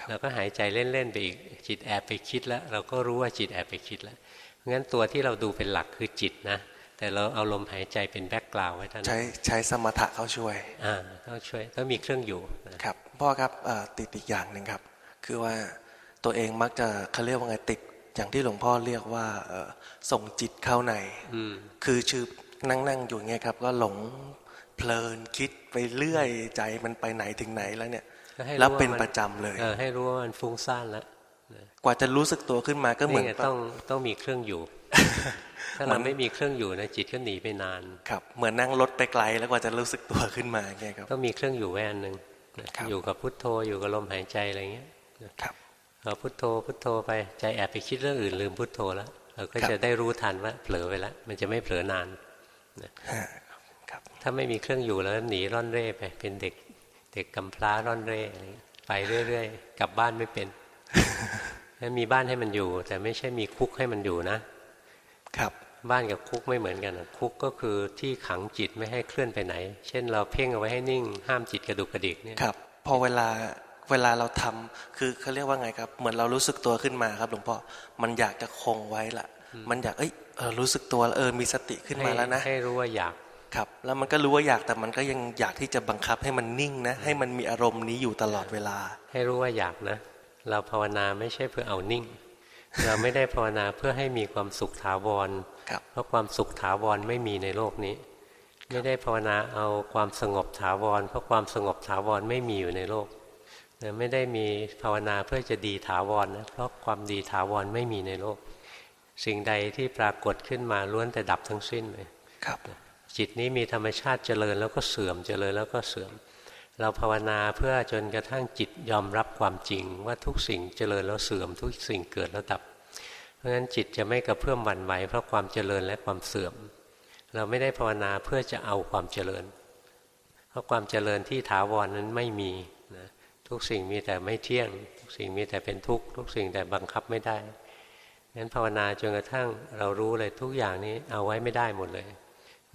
เราก็หายใจเล่นๆไปอีกจิตแอบไปคิดแล้ว เราก็รู้ว่าจิตแอบไปคิดแล้วงั้นตัวที่เราดูเป็นหลักคือจิตนะ แต่เราเอาลมหายใจเป็นแบ็กกราวด์ไว้เท่านั้ใช้นใช้สมถะเข้าช่วยอ่าต้องช่วยต้องมีเครื่องอยู่นะครับพ่อครับเอ่อติดอีกอย่างหนึ่งครับ คือว่าตัวเองมักจะเขาเรียกว่าไงติดอย่างที่หลวงพ่อเรียกว่าเอ่อส่งจิตเข้าในอืมคือชื่อนั่งนั่งอยู่เงี้ยครับ ก็หลงเพลินคิดไปเรื่อยใจมันไปไหนถึงไหนแล้วเนี่ยก็ให้ รู้แล้วเป็นว่ามันประจำเลยเออให้รู้ว่ามันฟุ้งซ่านแล้วกว่าจะรู้สึกตัวขึ้นมาก็เหมือนไงต้องต้องมีเครื่องอยู่ ถ้าเราไม่มีเครื่องอยู่นะจิตก็หนีไปนาน ครับ เหมือนนั่งรถไปไกลแล้วกว่าจะรู้สึกตัวขึ้นมาเงี้ยครับ ต้องมีเครื่องอยู่ไว้อันหนึ่งนะครับอยู่กับพุทโธอยู่กับลมหายใจอะไรเงี้ยครับพอพุทโธพุทโธไปใจแอบไปคิดเรื่องอื่นลืมพุทโธแล้วเราก็ครับจะได้รู้ทันว่าเผลอไปแล้วมันจะไม่เผลอนานฮะครับถ้าไม่มีเครื่องอยู่แล้วหนีร่อนเร่ไปเป็นเด็ก เด็กกำพร้าร่อนเร่อะไรเงี้ยไปเรื่อยๆกลับบ้านไม่เป็นให้มีบ้านให้มันอยู่ แต่ไม่ใช่มีคุกให้มันอยู่นะ ครับบ้านกับคุกไม่เหมือนกันอะคุกก็คือที่ขังจิตไม่ให้เคลื่อนไปไหน เช่นเราเพ่งเอาไว้ให้นิ่ง ห้ามจิตกระดุกกระดิกเนี่ยครับ พอเวลาเวลาเราทำคือเขาเรียกว่าไงครับ เหมือนเรารู้สึกตัวขึ้นมาครับหลวงพ่อมันอยากจะคงไว้ละมันอยากเอ้ยเออรู้สึกตัวแล้วเออมีสติขึ้นมาแล้วนะให้ให้รู้ว่าอยาก ครับ แล้วมันก็รู้ว่าอยากแต่มันก็ยังอยากที่จะบังคับให้มันนิ่งนะ ให้มันมีอารมณ์นี้อยู่ตลอดเวลา ให้รู้ว่าอยากนะ เราภาวนาไม่ใช่เพื่อเอานิ่ง เราไม่ได้ภาวนาเพื่อให้มีความสุขถาวรเพราะความสุขถาวรไม่มีในโลกนี้ ไม่ได้ภาวนาเอาความสงบถาวร เพราะความสงบถาวรไม่มีอยู่ในโลกไม่ได้มีภาวนาเพื่อจะดีถาวรนะเพราะความดีถาวรไม่มีในโลก สิ่งใดที่ปรากฏขึ้นมาล้วนแต่ดับทั้งสิ้นเลยครับ จิตนี้มีธรรมชาติเจริญแล้วก็เสื่อมเจริญแล้วก็เสื่อม เราภาวนาเพื่อจนกระทั่งจิตยอมรับความจริง ว่าทุกสิ่งเจริญแล้วเสื่อม ทุกสิ่งเกิดแล้วดับ เพราะฉะนั้นจิตจะไม่กระเพื่อมหวั่นไหวเพราะความเจริญและความเสื่อม เราไม่ได้ภาวนาเพื่อจะเอาความเจริญ เพราะความเจริญที่ถาวรนนั้นไม่มีนะทุกสิ่งมีแต่ไม่เที่ยง ทุกสิ่งมีแต่เป็นทุกข์ทุกสิ่งแต่บังคับไม่ได้งั้นภาวนาจนกระทั่งเรารู้เลยทุกอย่างนี้เอาไว้ไม่ได้หมดเลย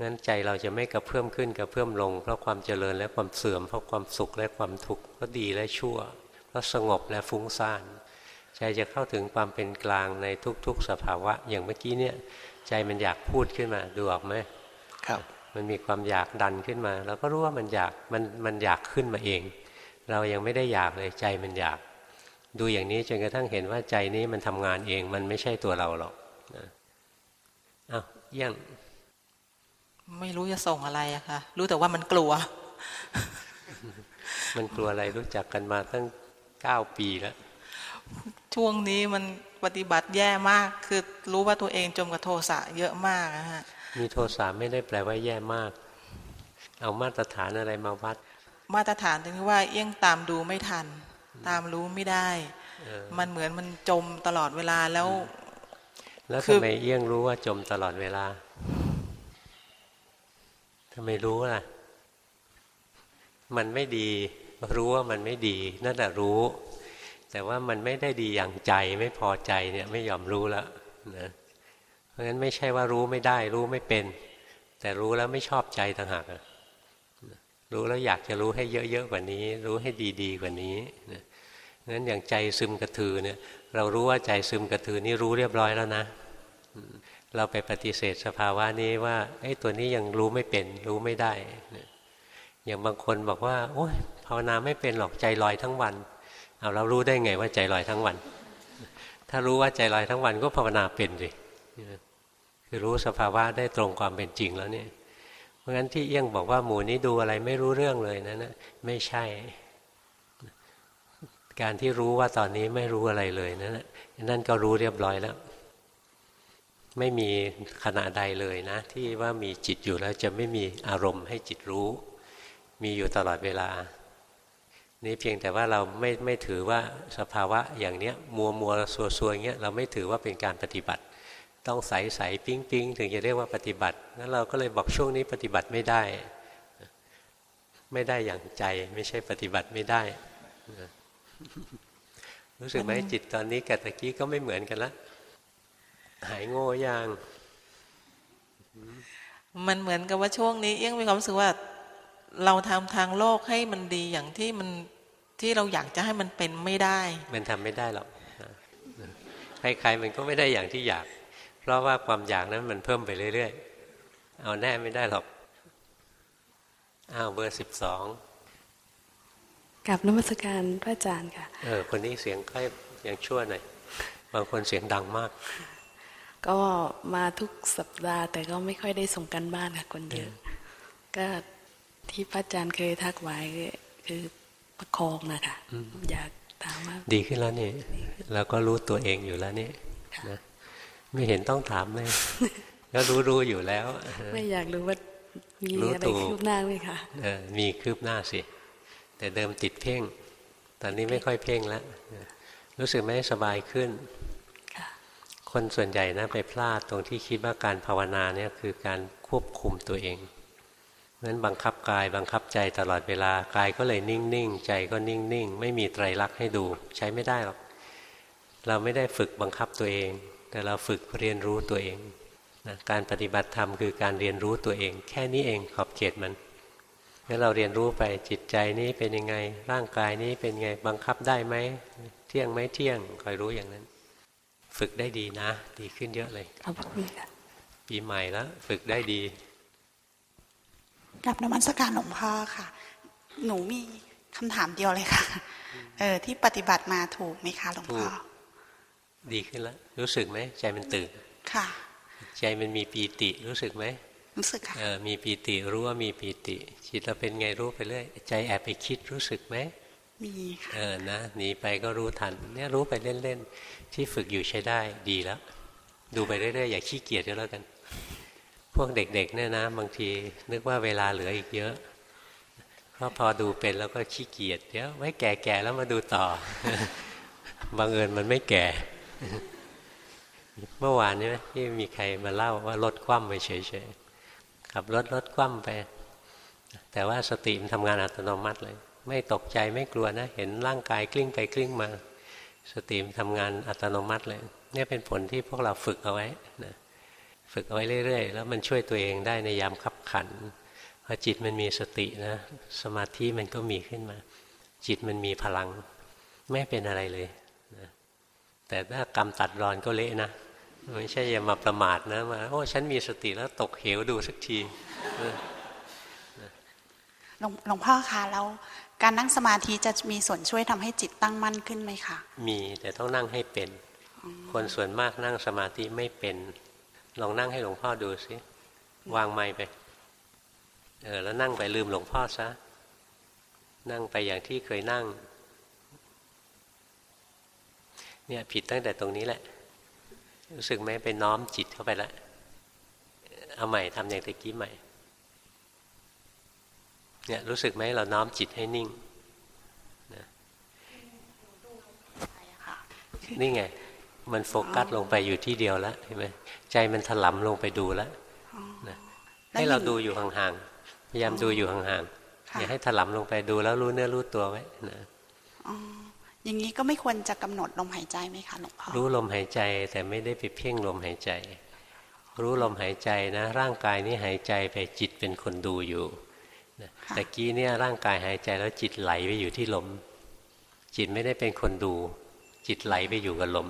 งั้นใจเราจะไม่กระเพื่อมขึ้นกระเพื่อมลง เพราะความเจริญและความเสื่อมเพราะความสุขและความทุกข์เพราะดีและชั่ว เพราะสงบและฟุ้งซ่านใจจะเข้าถึงความเป็นกลางในทุกๆ สภาวะ อย่างเมื่อกี้เนี่ย ใจมันอยากพูดขึ้นมาดูออกไหมครับมันมีความอยากดันขึ้นมาเราก็รู้ว่ามันอยากมันมันอยากขึ้นมาเอง เรายังไม่ได้อยากเลยใจมันอยาก ดูอย่างนี้จนกระทั่งเห็นว่าใจนี้มันทำงานเองมันไม่ใช่ตัวเราหรอกอ้าวยัง ไม่รู้จะส่งอะไรอะค่ะรู้แต่ว่ามันกลัว มันกลัวอะไรรู้จักกันมาตั้งเก้าปีแล้วช่วงนี้มันปฏิบัติแย่มาก คือรู้ว่าตัวเองจมกับโทสะเยอะมากนะฮะมีโทสะไม่ได้แปลว่าแย่มาก เอามาตรฐานอะไรมาวัด มาตรฐานตรงที่ว่าเอี้ยงตามดูไม่ทัน ตามรู้ไม่ได้ มันเหมือนมันจมตลอดเวลาแล้ว แล้วทำไมเอี้ยงรู้ว่าจมตลอดเวลาทำไมรู้ล่ะ มันไม่ดีรู้ว่ามันไม่ดีนั่นแหละรู้ แต่ว่ามันไม่ได้ดีอย่างใจไม่พอใจเนี่ยไม่ยอมรู้แล้วนะเพราะฉะนั้นไม่ใช่ว่ารู้ไม่ได้รู้ไม่เป็น แต่รู้แล้วไม่ชอบใจต่างหากรู้แล้วอยากจะรู้ให้เยอะๆกว่านี้ รู้ให้ดีๆกว่านี้นะงั้นอย่างใจซึมกระถือเนี่ย เรารู้ว่าใจซึมกระถือนี่รู้เรียบร้อยแล้วนะ เราไปปฏิเสธสภาวะนี้ว่าไอ้ตัวนี้ยังรู้ไม่เป็น รู้ไม่ได้อย่างบางคนบอกว่า โอ้ยภาวนาไม่เป็นหรอกใจลอยทั้งวันเอาเรารู้ได้ไงว่าใจลอยทั้งวัน ถ้ารู้ว่าใจลอยทั้งวันก็ภาวนาเป็นสิคือรู้สภาวะได้ตรงความเป็นจริงแล้วเนี่ยเพราะฉะนั้นที่เอี้ยงบอกว่าหมูนี้ดูอะไรไม่รู้เรื่องเลยนะั่นนะไม่ใช่ การที่รู้ว่าตอนนี้ไม่รู้อะไรเลยนั่นนั่นก็รู้เรียบร้อยแล้ว ไม่มีขณะใดเลยนะ ที่ว่ามีจิตอยู่แล้วจะไม่มีอารมณ์ให้จิตรู้ มีอยู่ตลอดเวลา นี่เพียงแต่ว่าเราไม่ไม่ถือว่าสภาวะอย่างเนี้ยมัวมัวซัวซัวอย่างเงี้ยเราไม่ถือว่าเป็นการปฏิบัติ ต้องใสใสปิ้งปิ้งถึงจะเรียกว่าปฏิบัติงั้นเราก็เลยบอกช่วงนี้ปฏิบัติไม่ได้ ไม่ได้อย่างใจไม่ใช่ปฏิบัติไม่ได้ รู้สึกไหมจิตตอนนี้กับตะกี้ก็ไม่เหมือนกันละ หายโง่ยังมันเหมือนกับว่าช่วงนี้ยังมีความรู้สึกว่า เราทำทางโลกให้มันดีอย่างที่มันที่เราอยากจะให้มันเป็นไม่ได้ มันทำไม่ได้หรอกใครๆมันก็ไม่ได้อย่างที่อยาก เพราะว่าความอยากนั้นมันเพิ่มไปเรื่อยๆ เอาแน่ไม่ได้หรอกอ้าวเบอร์สิบสองกับนมัสการพระอาจารย์ค่ะ เออ คนนี้เสียงค่อยยังชั่วหน่อย บางคนเสียงดังมาก ก็มาทุกสัปดาห์ แต่ก็ไม่ค่อยได้ส่งกันบ้านค่ะคนเยอะก็ที่พระอาจารย์เคยทักไว้คือประคองนะคะอยากถามว่าดีขึ้นแล้วนี่เราก็รู้ตัวเองอยู่แล้วนี่นะไม่เห็นต้องถามเลยก็รู้รู้อยู่แล้ว ไม่อยากรู้ว่ามีอะไรคืบหน้าไหมคะเออมีคืบหน้าสิ แต่เดิมติดเพ่ง ตอนนี้ไม่ค่อยเพ่งแล้วรู้สึกไหมสบายขึ้น คนส่วนใหญ่นะไปพลาดตรงที่คิดว่าการภาวนาเนี่ยคือการควบคุมตัวเองเพราะฉะนั้นบังคับกายบังคับใจตลอดเวลากายก็เลยนิ่ง ๆ ใจก็นิ่ง ๆ ไม่มีไตรลักษณ์ให้ดูใช้ไม่ได้หรอกเราไม่ได้ฝึกบังคับตัวเอง แต่เราฝึกเรียนรู้ตัวเองนะการปฏิบัติธรรมคือการเรียนรู้ตัวเอง แค่นี้เองขอบเขตมันงั้นเราเรียนรู้ไปจิตใจนี้เป็นยังไงร่างกายนี้เป็นไงบังคับได้ไหมเที่ยงไหมเที่ยงคอยรู้อย่างนั้น ฝึกได้ดีนะ ดีขึ้นเยอะเลยขอบคุณค่ะปีใหม่แล้ว ฝึกได้ดีกับนมัสการหลวงพ่อค่ะ หนูมีคำถามเดียวเลยค่ะ เออ ที่ปฏิบัติมาถูกไหมคะหลวงพ่อดีขึ้นแล้ว รู้สึกไหมใจมันตื่นค่ะ ใจมันมีปีติรู้สึกไหมรู้สึกค่ะเออมีปีติรู้ว่ามีปีติ จิตเราเป็นไงรู้ไปเรื่อยใจแอบไปคิดรู้สึกไหม มีค่ะเออนะหนีไปก็รู้ทัน เนี่ยรู้ไปเล่นๆที่ฝึกอยู่ใช้ได้ดีแล้ว ดูไปเรื่อยๆอย่าขี้เกียจก็แล้วกัน พวกเด็กๆเนี่ยนะ บางทีนึกว่าเวลาเหลืออีกเยอะก็พอดูเป็นแล้วก็ขี้เกียจเดี๋ยวไว้แก่ๆแล้วมาดูต่อบางเอิญมันไม่แก่ เมื่อวานนี้ที่มีใครมาเล่าว่ารถคว่ำไปเฉยๆขับรถรถคว่ำไป แต่ว่าสติมันทำงานอัตโนมัติเลย ไม่ตกใจไม่กลัวนะ เห็นร่างกายกลิ้งไปกลิ้งมา สติมทำงานอัตโนมัติเลยนี่เป็นผลที่พวกเราฝึกเอาไว้นะฝึกเอาไว้เรื่อย ๆ แล้วมันช่วยตัวเองได้ในยามขับขันพอจิตมันมีสตินะ สมาธิมันก็มีขึ้นมา จิตมันมีพลัง ไม่เป็นอะไรเลยนะแต่ถ้ากรรมตัดรอนก็เละนะไม่ใช่อย่ามาประมาทนะมาโอ้ฉันมีสติแล้วตกเหวดูสักทีหลวงหลวงพ่อคะแล้ว การนั่งสมาธิจะมีส่วนช่วยทำให้จิตตั้งมั่นขึ้นไหมคะ มีแต่ต้องนั่งให้เป็น คนส่วนมากนั่งสมาธิไม่เป็น ลองนั่งให้หลวงพ่อดูสิวางไม้ไป เออแล้วนั่งไปลืมหลวงพ่อซะ นั่งไปอย่างที่เคยนั่ง เนี่ยผิดตั้งแต่ตรงนี้แหละ รู้สึกไหมไปน้อมจิตเข้าไปแล้วเอาใหม่ทำอย่างตะกี้ใหม่ เนี่ยรู้สึกไหมเราน้อมจิตให้นิ่งนะนี่ไง มันโฟกัสลงไปอยู่ที่เดียวแล้วเห็นไหมใจมันถลำลงไปดูแล้วนะให้เราดูอยู่ห่างๆพยายามดูอยู่ห่างๆอย่าให้ถลำลงไปดูแล้วรู้เนื้อรู้ตัวไว้นะอ๋ออย่างนี้ก็ไม่ควรจะกำหนดลมหายใจไหมคะหลวงพ่อรู้ลมหายใจแต่ไม่ได้ไปเพ่งลมหายใจ รู้ลมหายใจนะ ร่างกายนี้หายใจไปจิตเป็นคนดูอยู่ นะแต่กี้เนี่ยร่างกายหายใจแล้วจิตไหลไปอยู่ที่ลม จิตไม่ได้เป็นคนดู จิตไหลไปอยู่กับลม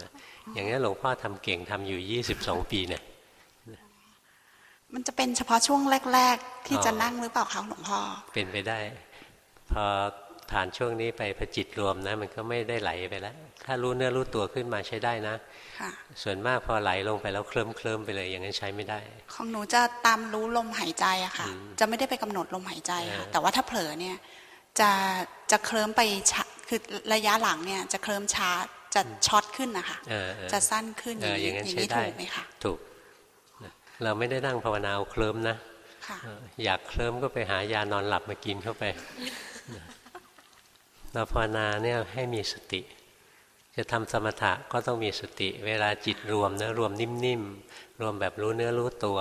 นะอย่างนี้หลวงพ่อทำเก่งทำอยู่ยี่สิบสองปีเนี่ยมันจะเป็นเฉพาะช่วงแรก ๆ ที่จะนั่งหรือเปล่าคะหลวงพ่อเป็นไปได้ พอผ่านช่วงนี้ไปพอจิตรวมนะ มันก็ไม่ได้ไหลไปแล้ว ถ้ารู้เนื้อรู้ตัวขึ้นมาใช้ได้นะค่ะส่วนมากพอไหลลงไปแล้วเคลิ้มเคลิมไปเลยอย่างนั้นใช้ไม่ได้ ของหนูจะตามรู้ลมหายใจอะค่ะ จะไม่ได้ไปกำหนดลมหายใจค่ะเออแต่ว่าถ้าเผลอเนี่ยจะจะเคลิ้มไปช้าคือระยะหลังเนี่ยจะเคลิ้มช้าจะช็อตขึ้นนะคะเออเออจะสั้นขึ้นอเอย่างอนี้อย่างนั้นอย่างใช้นี้ได้ถูกไหมคะถูกนะเราไม่ได้นั่งภาวนาเอาเคลิ้มนะค่ะเอออยากเคลิ้มก็ไปหายานอนหลับมากินเข้าไปนะเราภาวนาเนี่ยให้มีสติ จะทำสมถะก็ต้องมีสติ เวลาจิตรวมนะรวมนิ่มๆ รวมแบบรู้เนื้อรู้ตัว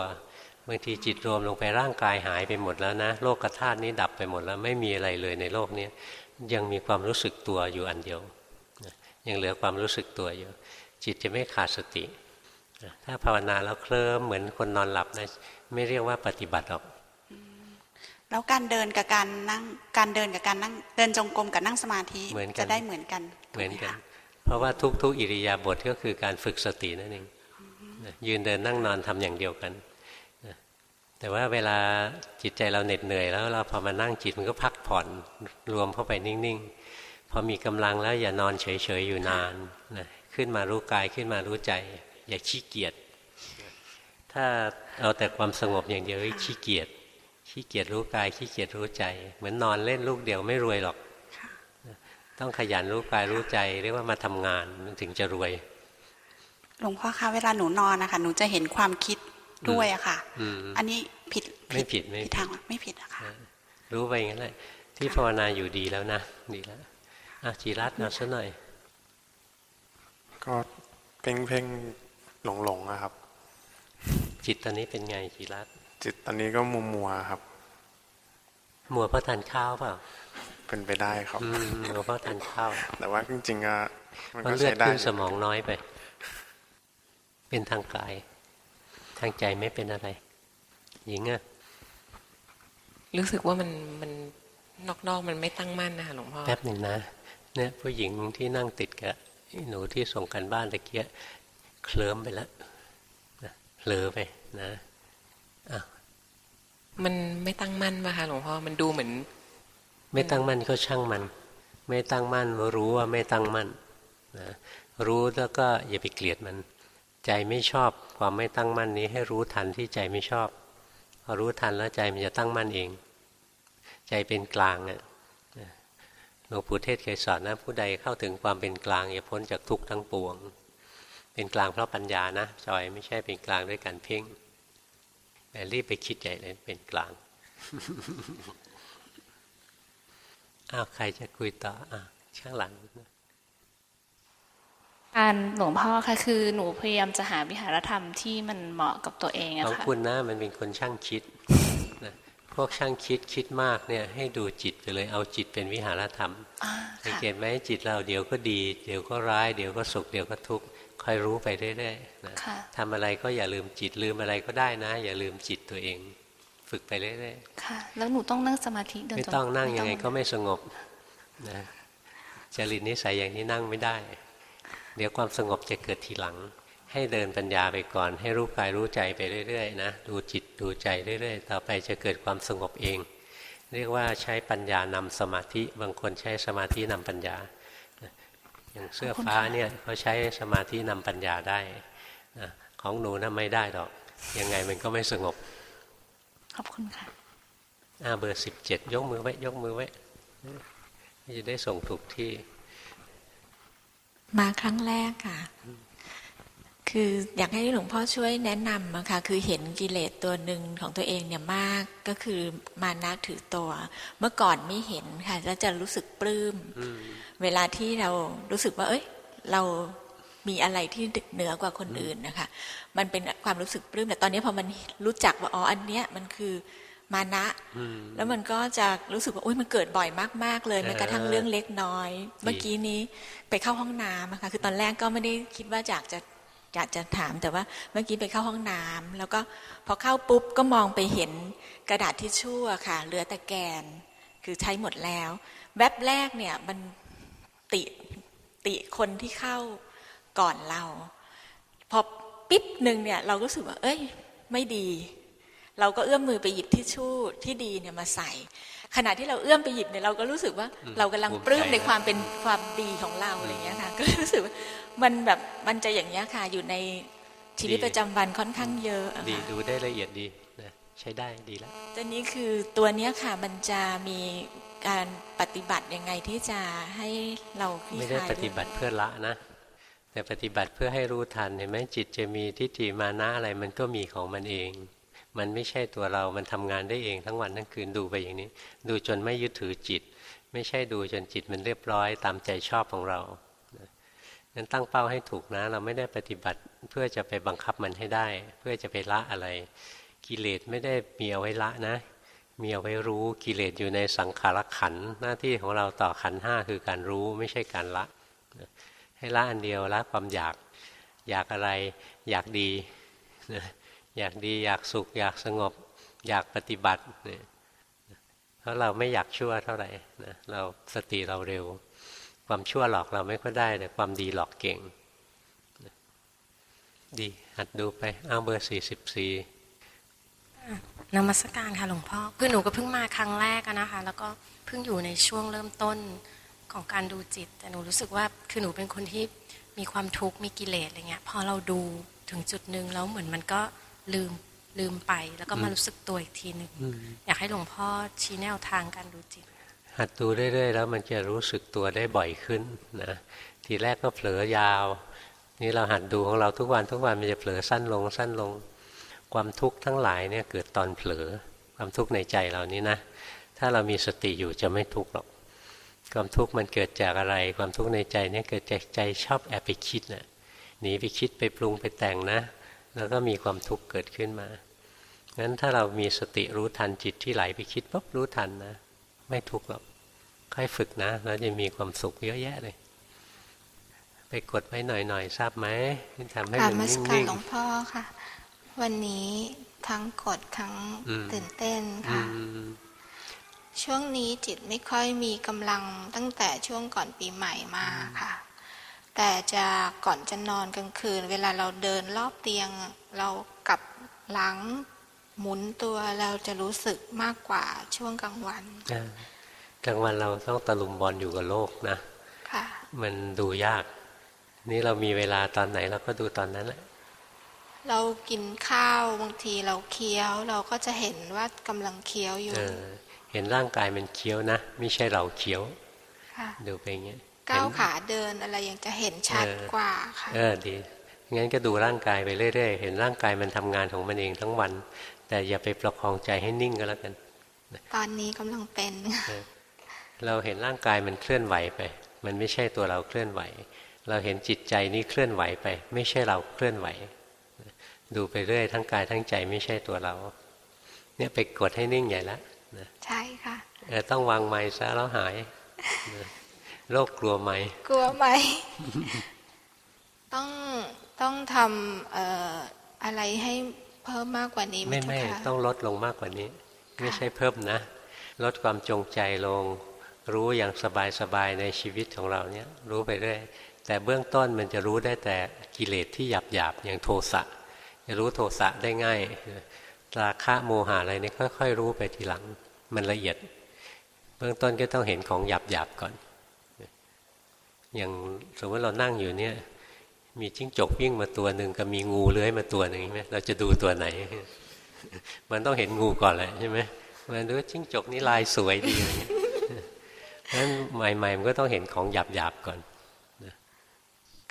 บางทีจิตรวมลงไปร่างกายหายไปหมดแล้วนะ โลกธาตุนี้ดับไปหมดแล้ว ไม่มีอะไรเลยในโลกนี้ยังมีความรู้สึกตัวอยู่อันเดียวนะยังเหลือความรู้สึกตัวอยู่ จิตจะไม่ขาดสตินะถ้าภาวนาแล้วเคลิ้มเหมือนคนนอนหลับนะไม่เรียกว่าปฏิบัติหรอกแล้วการเดินกับการนั่งการเดินกับการนั่งเดินจงกรมกับนั่งสมาธิเหมือนกันจะได้เหมือนกันเหมือนถูกันไคะ เพราะว่าทุกๆ อิริยาบถก็คือการฝึกสตินั่นเองยืนเดินนั่งนอนทำอย่างเดียวกัน แต่ว่าเวลาจิตใจเราเหน็ดเหนื่อยแล้วเราพอมานั่งจิตมันก็พักผ่อนรวมเข้าไปนิ่งๆ พอมีกำลังแล้วอย่านอนเฉยๆ อยู่นานนะขึ้นมารู้กายขึ้นมารู้ใจ อย่าขี้เกียจ ถ้าเอาแต่ความสงบอย่างเดียวขี้เกียจ ขี้เกียจรู้กายขี้เกียจรู้ใจ เหมือนนอนเล่นลูกเดียวไม่รวยหรอก ต้องขยันรู้กายรู้ใจเรียกว่ามาทำงานมันถึงจะรวย หลวงพ่อคะเวลาหนูนอนนะคะหนูจะเห็นความคิดด้วยอะค่ะอืมอันนี้ผิดไม่ผิดไม่ผิดทางไม่ผิดอะค่ะรู้ไปอย่างนั้นแหละที่ภาวนาอยู่ดีแล้วนะดีแล้วอะจีรัตน์เอาซะหน่อย ก็เพ่งเพ่งหลงหลงๆอะครับ จิตตอนนี้เป็นไงจีรัตน์จิตตอนนี้ก็มัวมัวๆครับ มัวเพราะทานข้าวเปล่า เป็นไปได้ครับอืมมัวเพราะทานข้าวแต่ว่าจริงๆก็มันเพราะก็เลือใช้ดได้ขึ้นสมองน้อยไป เป็นทางกาย ทางใจไม่เป็นอะไร หญิงอะรู้สึกว่ามันมันนอกๆมันไม่ตั้งมั่นนะคะหลวงพ่อแป๊บหนึ่งนะเนี่ยผู้หญิงที่นั่งติดกับไอ้หนูที่ส่งกันบ้านตะเกียเคลิ้มไปแล้วนะเผลอไปนะมันไม่ตั้งมั่นป่ะคะหลวงพ่อมันดูเหมือน ไม่ตั้งมั่นก็ช่างมัน ไม่ตั้งมั่นรู้ว่าไม่ตั้งมั่นนะรู้แล้วก็อย่าไปเกลียดมัน ใจไม่ชอบความไม่ตั้งมั่นนี้ให้รู้ทันที่ใจไม่ชอบพอรู้ทันแล้วใจมันจะตั้งมั่นเอง ใจเป็นกลางอะหลวงปู่เทศเคยสอนนะผู้ใดเข้าถึงความเป็นกลางอย่าพ้นจากทุกข์ทั้งปวง เป็นกลางเพราะปัญญานะจอยไม่ใช่เป็นกลางด้วยการเพ่งแต่รีบไปคิดใหญ่เลยเป็นกลาง อ้าวใครจะคุยต่ออะช่างหลังการหลวงพ่อค่ะคือหนูพยายามจะหาวิหารธรรมที่มันเหมาะกับตัวเองอะค่ะของคุณนะมันเป็นคนช่างคิดนะพวกช่างคิดคิดมากเนี่ยให้ดูจิตไปเลยเอาจิตเป็นวิหารธรรมสังเกตไหมจิตเราเดี๋ยวก็ดี เดี๋ยวก็ร้าย เดี๋ยวก็สุขเดี๋ยวก็ทุกข์คอยรู้ไปเรื่อยๆนะทำอะไรก็อย่าลืมจิตลืมอะไรก็ได้นะ อย่าลืมจิตตัวเอง ฝึกไปเรื่อยๆค่ะ แล้วหนูต้องนั่งสมาธิเดินไม่ต้องนั่งยังไงก็ไม่สงบนะจริตนิสัยอย่างนี้นั่งไม่ได้ เดี๋ยวความสงบจะเกิดทีหลัง ให้เดินปัญญาไปก่อน ให้รู้กายรู้ใจไปเรื่อยๆนะดูจิตดูใจเรื่อยๆ ต่อไปจะเกิดความสงบเอง เรียกว่าใช้ปัญญานำสมาธิ บางคนใช้สมาธินำปัญญาอย่างเสื้อฟ้าเนี่ยเขาใช้สมาธินำปัญญาได้นะของหนูน่ะไม่ได้หรอก ยังไงมันก็ไม่สงบ ขอบคุณค่ะอ่าเบอร์สิบเจ็ดยกมือไว้ยกมือไว้จะได้ส่งถูกที่ มาครั้งแรกค่ะ คืออยากให้หลวงพ่อช่วยแนะนำอะค่ะคือเห็นกิเลสตัวหนึ่งของตัวเองเนี่ยมากก็คือมานะถือตัว เมื่อก่อนไม่เห็นค่ะแล้วจะรู้สึกปลื้ม เวลาที่เรารู้สึกว่า เอ้ย เรา มีอะไรที่เหนือกว่าคนอื่นนะคะ มันเป็นความรู้สึกปลื้มแต่ตอนนี้พอมันรู้จักว่าอ๋ออันเนี้ยมันคือมานะ แล้วมันก็จะรู้สึกว่าโอ้ยมันเกิดบ่อยมาก ๆ เลยแม้กระทั่งเรื่องเล็กน้อย เมื่อกี้นี้ไปเข้าห้องน้ำนะคะคือตอนแรกก็ไม่ได้คิดว่าอยากจะอยากจะถามแต่ว่าเมื่อกี้ไปเข้าห้องน้ำแล้วก็พอเข้าปุ๊บก็มองไปเห็นกระดาษทิชชู่ค่ะ เหลือแต่แกน คือใช้หมดแล้ว แวบแรกเนี่ยมันติติคนที่เข้า ก่อนเรา พอปิ๊บหนึ่งเนี่ยเราก็รู้สึกว่า เอ้ย ไม่ดี เราก็เอื้อมมือไปหยิบทิชชู่ที่ดีเนี่ยมาใส่ ขณะที่เราเอื้อมไปหยิบเนี่ยเราก็รู้สึกว่า เรากำลังปลื้มในความเป็นความดีของเราอะไรเงี้ยค่ะ ก็รู้สึกว่ามันแบบมันจะอย่างเงี้ยค่ะอยู่ในชีวิตประจำวันค่อนข้างเยอะดีดูได้ละเอียดดีนะใช้ได้ดีแล้วตอนนี้คือตัวเนี้ยค่ะมันจะมีการปฏิบัติยังไงที่จะให้เราไม่ได้ปฏิบัติเพื่อละนะ แต่ปฏิบัติเพื่อให้รู้ทันเห็นไหมจิตจะมีทิฏฐิมานะอะไรมันก็มีของมันเอง มันไม่ใช่ตัวเรา มันทำงานได้เองทั้งวันทั้งคืนดูไปอย่างนี้ ดูจนไม่ยึดถือจิต ไม่ใช่ดูจนจิตมันเรียบร้อย ตามใจชอบของเรานั้นตั้งเป้าให้ถูกนะ เราไม่ได้ปฏิบัติเพื่อจะไปบังคับมันให้ได้ เพื่อจะไปละอะไร กิเลสไม่ได้มีเอาไว้ละนะ มีเอาไว้รู้กิเลสอยู่ในสังขารขันหน้าที่ของเราต่อขันห้าคือการรู้ไม่ใช่การละ ให้ละอันเดียวละความอยากอยากอะไร อยากดีอยากดีอยากสุข อยากสงบ อยากปฏิบัติเนี่ยเพราะเราไม่อยากชั่วเท่าไหร่นะเราสติเราเร็ว ความชั่วหลอกเราไม่ค่อยได้แต่ความดีหลอกเก่ง ดีหัดดูไปเอาเบอร์สี่สิบสี่นมัสการค่ะหลวงพ่อคือหนูก็เพิ่งมาครั้งแรกนะคะ แล้วก็เพิ่งอยู่ในช่วงเริ่มต้น ของการดูจิต แต่หนูรู้สึกว่าคือหนูเป็นคนที่มีความทุกข์มีกิเลสอะไรเงี้ยพอเราดูถึงจุดหนึ่งแล้วเหมือนมันก็ลืมลืมไปแล้วก็มารู้สึกตัวอีกทีหนึ่งอยากให้หลวงพ่อชี้แนวทางการดูจิตหัดดูเรื่อยๆแล้วมันจะรู้สึกตัวได้บ่อยขึ้นนะทีแรกก็เผลอยาว นี่เราหัดดูของเราทุกวันทุกวันมันจะเผลอสั้นลงสั้นลง ความทุกข์ทั้งหลายเนี่ยเกิดตอนเผลอความทุกข์ในใจเรานี้นะ ถ้าเรามีสติอยู่จะไม่ทุกข์หรอก ความทุกข์มันเกิดจากอะไร ความทุกข์ในใจเนี่ยเกิดจากใจชอบแอบไปคิดนะ่ะหนีไปคิดไปปรุงไปแต่งนะ แล้วก็มีความทุกข์เกิดขึ้นมางั้นถ้าเรามีสติรู้ทันจิตที่ไหลไปคิดปุ๊บรู้ทันนะ ไม่ทุกข์หรอกค่อยฝึกนะแล้วจะมีความสุขเยอะแยะเลย ไปกดไว้หน่อยๆทราบไหมทำให้มันนิ่งๆหลวงพ่อค่ะ วันนี้ทั้งกดทั้งตื่นเต้นค่ะ ช่วงนี้จิตไม่ค่อยมีกำลังตั้งแต่ช่วงก่อนปีใหม่มาค่ะ แต่จะก่อนจะนอนกลางคืน เวลาเราเดินรอบเตียง เรากลับหลังหมุนตัวเราจะรู้สึกมากกว่าช่วงกลางวันกลางวันเราต้องตะลุมบอลอยู่กับโลกนะมันดูยาก นี่เรามีเวลาตอนไหนเราก็ดูตอนนั้นแหละเรากินข้าวบางทีเราเคี้ยว เราก็จะเห็นว่ากำลังเคี้ยวอยู่ เออเห็นร่างกายมันเคี้ยวนะ ไม่ใช่เราเคี้ยวค่ะดูไปอย่างเงี้ยก้าวขาเดินอะไรยังจะเห็นชัดกว่าค่ะเออดีงั้นก็ดูร่างกายไปเรื่อยๆ เห็นร่างกายมันทำงานของมันเองทั้งวัน แต่อย่าไปประคองใจให้นิ่งก็แล้วกัน ตอนนี้กำลังเป็น เราเห็นร่างกายมันเคลื่อนไหวไป มันไม่ใช่ตัวเราเคลื่อนไหว เราเห็นจิตใจนี้เคลื่อนไหวไป ไม่ใช่เราเคลื่อนไหว ดูไปเรื่อยทั้งกายทั้งใจไม่ใช่ตัวเรา เนี่ยไปกดให้นิ่งใหญ่แล้ว ใช่ค่ะเออต้องวางไม้ซะแล้วหายโรคกลัวไม้กลัวไหม ต้องต้องทำเอ่ออะไรให้เพิ่มมากกว่านี้ไหมไม่เจ้าไม่ค่ะต้องลดลงมากกว่านี้ ไม่ใช่เพิ่มนะ ลดความจงใจลง รู้อย่างสบายสบายในชีวิตของเราเนี่ย รู้ไปเรื่อยแต่เบื้องต้นมันจะรู้ได้แต่กิเลสที่หยาบหยาบๆอย่างโทสะจะรู้โทสะได้ง่ายราคะโมหะอะไรนี่ค่อยๆรู้ไปทีหลัง มันละเอียด เบื้องต้นก็ต้องเห็นของหยาบหยาบๆก่อน อย่างสมมติเรานั่งอยู่เนี่ย มีจิ้งจกวิ่งมาตัวหนึ่งกับมีงูเลื้อยมาตัวหนึ่งใช่ไหมเราจะดูตัวไหน มันต้องเห็นงูก่อนแหละใช่ไหมมันดูว่าจิ้งจกนี่ลายสวยดีอะไรเงี้ยนั้นใหม่ๆมันก็ต้องเห็นของหยาบๆก่อน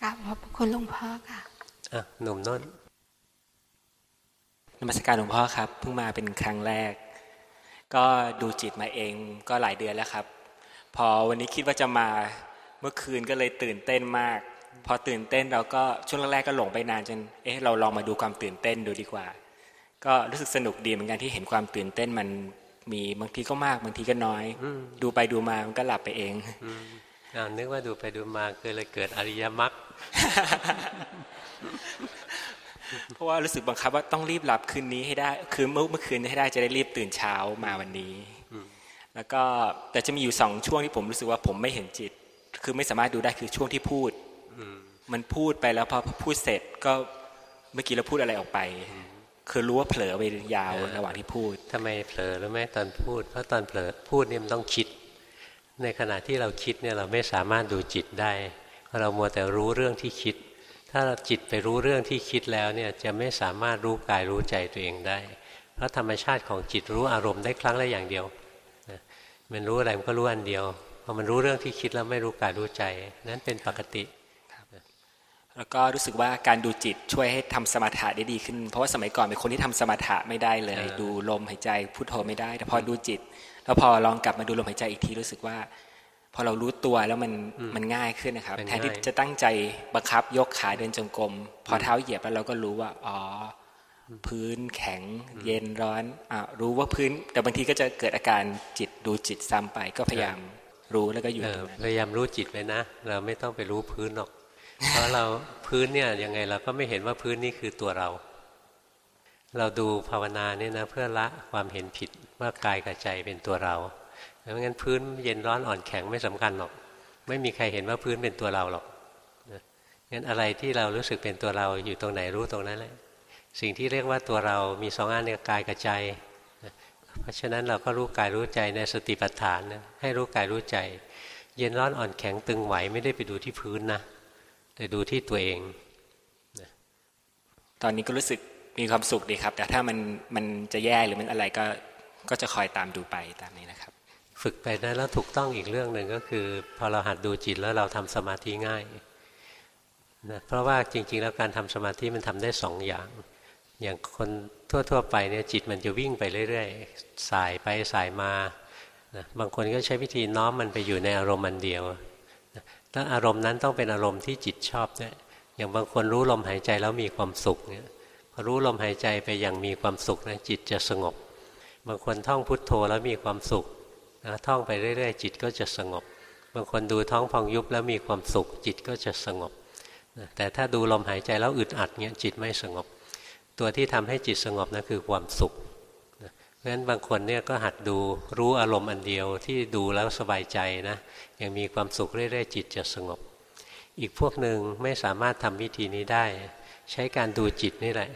กราบขอบพระคุณหลวงพ่อค่ะอะหนุ่มโน้นนมัสการหลวงพ่อครับเพิ่งมาเป็นครั้งแรก ก็ดูจิตมาเองก็หลายเดือนแล้วครับ พอวันนี้คิดว่าจะมาเมื่อคืนก็เลยตื่นเต้นมาก พอตื่นเต้นเราก็ช่วงแรกๆก็หลงไปนานจนเอ๊ะเราลองมาดูความตื่นเต้นดูดีกว่า ก็รู้สึกสนุกดีเหมือนกันที่เห็นความตื่นเต้นมันมีบางทีก็มากบางทีก็น้อย ดูไปดูมามันก็หลับไปเองอนึกว่าดูไปดูมาเกิดเลยเกิดอริยมรรค เพราะว่ารู้สึกบังคับว่าต้องรีบหลับคืนนี้ให้ได้ คือเมื่อเมื่อคืนนี้ให้ได้จะได้รีบตื่นเช้ามาวันนี้ แล้วก็แต่จะมีอยู่สองช่วงที่ผมรู้สึกว่าผมไม่เห็นจิต คือไม่สามารถดูได้คือช่วงที่พูดมันพูดไปแล้วพอพูดเสร็จก็เมื่อกี้เราพูดอะไรออกไป คือรู้ว่าเผลอไปยาวระหว่างที่พูดทำไมเผลอรู้ไหมตอนพูด เพราะตอนเผลอพูดเนี่ยมันต้องคิด ในขณะที่เราคิดเนี่ยเราไม่สามารถดูจิตได้เพราะเรามัวแต่รู้เรื่องที่คิด ถ้าเราจิตไปรู้เรื่องที่คิดแล้วเนี่ยจะไม่สามารถรู้กายรู้ใจตัวเองได้ เพราะธรรมชาติของจิตรู้อารมณ์ได้ครั้งละอย่างเดียวนะมันรู้อะไรมันก็รู้อันเดียวพอมันรู้เรื่องที่คิดแล้วไม่รู้กายรู้ใจ นั้นเป็นปกติแล้วก็รู้สึกว่าการดูจิตช่วยให้ทำสมาธิได้ดีขึ้น เพราะว่าสมัยก่อนเป็นคนที่ทำสมาธิไม่ได้เลย ดูลมหายใจพุทโธไม่ได้ แต่พอดูจิต แล้วพอลองกลับมาดูลมหายใจอีกทีรู้สึกว่า พอเรารู้ตัวแล้วมันมันง่ายขึ้นนะครับมันแทนที่ง่ายจะตั้งใจบังคับยกขาเดินจงกรมพอเท้าเหยียบแล้วเราก็รู้ว่าอ๋ออพื้นแข็งเย็นร้อนอะรู้ว่าพื้น แต่บางทีก็จะเกิดอาการจิตดูจิตซ้ำไปก็พยายามรู้แล้วก็อยู่เอตอรงนั้นพยายามรู้จิตไว้นะ เราไม่ต้องไปรู้พื้นหรอก เพราะเราพื้นเนี่ยยังไงเราก็ไม่เห็นว่าพื้นนี่คือตัวเรา เราดูภาวนาเนี่ยนะเพื่อละความเห็นผิดว่ากายกับใจเป็นตัวเรา เพราะงั้นพื้นเย็นร้อนอ่อนแข็งไม่สำคัญหรอก ไม่มีใครเห็นว่าพื้นเป็นตัวเราหรอกงั้นอะไรที่เรารู้สึกเป็นตัวเราอยู่ตรงไหนรู้ตรงนั้นแหละสิ่งที่เรียกว่าตัวเรามีสองอันเนี่ยกายกับใจเพราะฉะนั้นเราก็รู้กายรู้ใจในสติปัฏฐานนะให้รู้กายรู้ใจ เย็นร้อนอ่อนแข็งตึงไหวไม่ได้ไปดูที่พื้นนะแต่ดูที่ตัวเองตอนนี้ก็รู้สึกมีความสุขดีครับ แต่ถ้ามันมันจะแย่หรือมันอะไรก็ก็จะคอยตามดูไปตามนี้นะครับ ฝึกไปนะแล้วถูกต้องอีกเรื่องหนึ่งก็คือ พอเราหัดดูจิตแล้วเราทำสมาธิง่ายนะเพราะว่าจริง ๆ แล้วการทำสมาธิมันทำได้สองอย่าง อย่างคนทั่ว ๆ ไปเนี่ยจิตมันจะวิ่งไปเรื่อยๆสายไปสายมานะบางคนก็ใช้วิธีน้อมมันไปอยู่ในอารมณ์อันเดียวนะแล้วอารมณ์นั้นต้องเป็นอารมณ์ที่จิตชอบด้วยอย่างบางคนรู้ลมหายใจแล้วมีความสุขเนี่ยพอรู้ลมหายใจไปอย่างมีความสุขนะจิตจะสงบ บางคนท่องพุทโธแล้วมีความสุข นะท่องไปเรื่อยๆ จิตก็จะสงบ บางคนดูท้องพองยุบแล้วมีความสุข จิตก็จะสงบนะแต่ถ้าดูลมหายใจแล้วอึดอัดเงี้ยจิตไม่สงบ ตัวที่ทำให้จิตสงบนั่นคือความสุขนะเพราะฉะนั้นบางคนเนี่ยก็หัดดูรู้อารมณ์อันเดียวที่ดูแล้วสบายใจนะยังมีความสุขเรื่อยๆ จิตจะสงบ อีกพวกหนึ่งไม่สามารถทำวิธีนี้ได้ ใช้การดูจิตนี่แหละ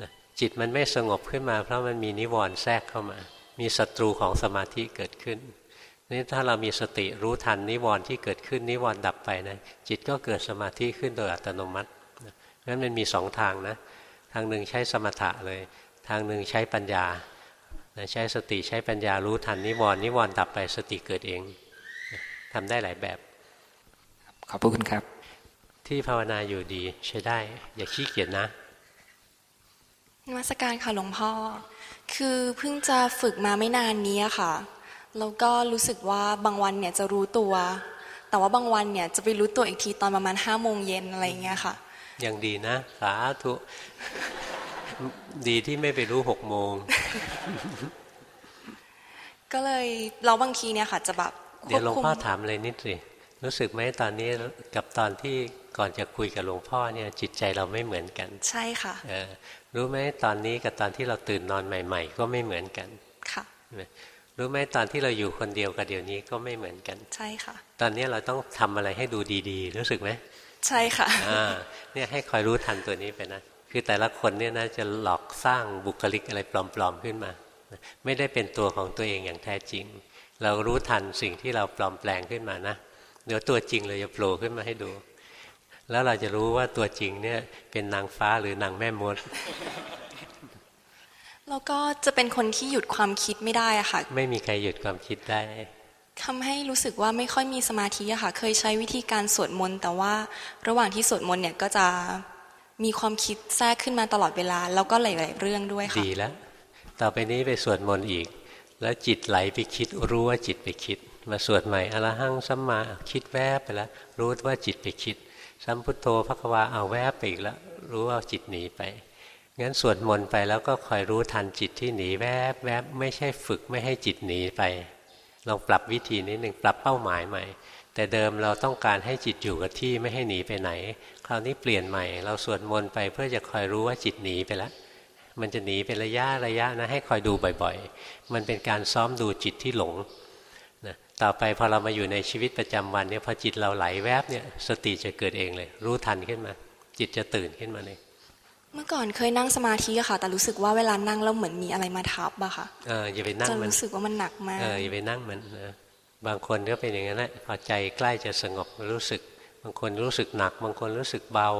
นะจิตมันไม่สงบขึ้นมา เพราะมันมีนิวรณ์แทรกเข้ามา มีศัตรูของสมาธิเกิดขึ้นนี่ถ้าเรามีสติรู้ทันนิวรณ์ที่เกิดขึ้นนิวรณ์ดับไปนะจิตก็เกิดสมาธิขึ้นโดยอัตโนมัติงั้นมันมีสองทางนะทางหนึ่งใช้สมถะเลย ทางหนึ่งใช้ปัญญาใช้สติใช้ปัญญารู้ทันนิวรณ์นิวรณ์ดับไปสติเกิดเองทำได้หลายแบบ ขอบพระคุณครับ ที่ภาวนาอยู่ดีใช้ได้ อย่าขี้เกียจนะนมัสการค่ะหลวงพ่อ คือเพิ่งจะฝึกมาไม่นานนี้ค่ะ แล้วก็รู้สึกว่าบางวันเนี่ยจะรู้ตัว แต่ว่าบางวันเนี่ยจะไปรู้ตัวอีกทีตอนประมาณห้าโมงเย็นอะไรเงี้ยค่ะยังดีนะ สาธุดีที่ไม่ไปรู้หกโมง ก็เลยเราบางทีเนี่ยค่ะ จะแบบเดี๋ยวหลวงพ่อถามเลยนิดสิรู้สึกไหมตอนนี้กับตอนที่ก่อนจะคุยกับหลวงพ่อเนี่ยจิตใจเราไม่เหมือนกัน ใช่ค่ะ รู้ไหมตอนนี้กับตอนที่เราตื่นนอนใหม่ ๆ ก็ไม่เหมือนกัน ค่ะรู้ไหมตอนที่เราอยู่คนเดียวกับเดี๋ยวนี้ก็ไม่เหมือนกัน ใช่ค่ะ ตอนนี้เราต้องทำอะไรให้ดูดีๆ รู้สึกไหมใช่ค่ะอ่าเนี่ยให้คอยรู้ทันตัวนี้ไปนะคือแต่ละคนเนี่ยนะจะหลอกสร้างบุคลิกอะไรปลอมๆขึ้นมา ไม่ได้เป็นตัวของตัวเองอย่างแท้จริง เรารู้ทันสิ่งที่เราปลอมแปลงขึ้นมานะเดี๋ยวตัวจริงเลยจะโผล่ขึ้นมาให้ดู แล้วเราจะรู้ว่าตัวจริงเนี่ยเป็นนางฟ้าหรือนางแม่มด แล้วก็จะเป็นคนที่หยุดความคิดไม่ได้อะค่ะ ไม่มีใครหยุดความคิดได้ทำให้รู้สึกว่าไม่ค่อยมีสมาธิอะค่ะ เคยใช้วิธีการสวดมนต์แต่ว่าระหว่างที่สวดมนต์เนี่ยก็จะมีความคิดแทรกขึ้นมาตลอดเวลา แล้วก็หลายๆเรื่องด้วยค่ะดีแล้ว ต่อไปนี้ไปสวดมนต์อีก แล้วจิตไหลไปคิด รู้ว่าจิตไปคิด มาสวดใหม่อรหังสัมมาคิดแวบไปแล้วรู้ว่าจิตไปคิด สัมพุทโธพระควาเอาแวบไปอีกแล้วรู้ว่าจิตหนีไปงั้นสวดมนต์ไปแล้วก็คอยรู้ทันจิตที่หนีแวบแวบไม่ใช่ฝึกไม่ให้จิตหนีไปลองปรับวิธีนิดหนึ่งปรับเป้าหมายใหม่ แต่เดิมเราต้องการให้จิตอยู่กับที่ไม่ให้หนีไปไหน คราวนี้เปลี่ยนใหม่ เราสวดมนต์ไปเพื่อจะคอยรู้ว่าจิตหนีไปแล้วมันจะหนีเป็นระยะระยะนะให้คอยดูบ่อย ๆ มันเป็นการซ้อมดูจิตที่หลง ต่อไปพอเรามาอยู่ในชีวิตประจำวันเนี่ยพอจิตเราไหลแวบเนี่ยสติจะเกิดเองเลย รู้ทันขึ้นมา จิตจะตื่นขึ้นมาเลยเมื่อก่อนเคยนั่งสมาธิอะค่ะ แต่รู้สึกว่าเวลานั่งแล้วเหมือนมีอะไรมาทับอะค่ะเอออย่าไปนั่งมันจะรู้สึกว่ามันหนักมากเอออย่าไปนั่งมันนะบางคนก็เป็นอย่างนั้นแหละพอใจใกล้จะสงบรู้สึก บางคนรู้สึกหนัก บางคนรู้สึกเบา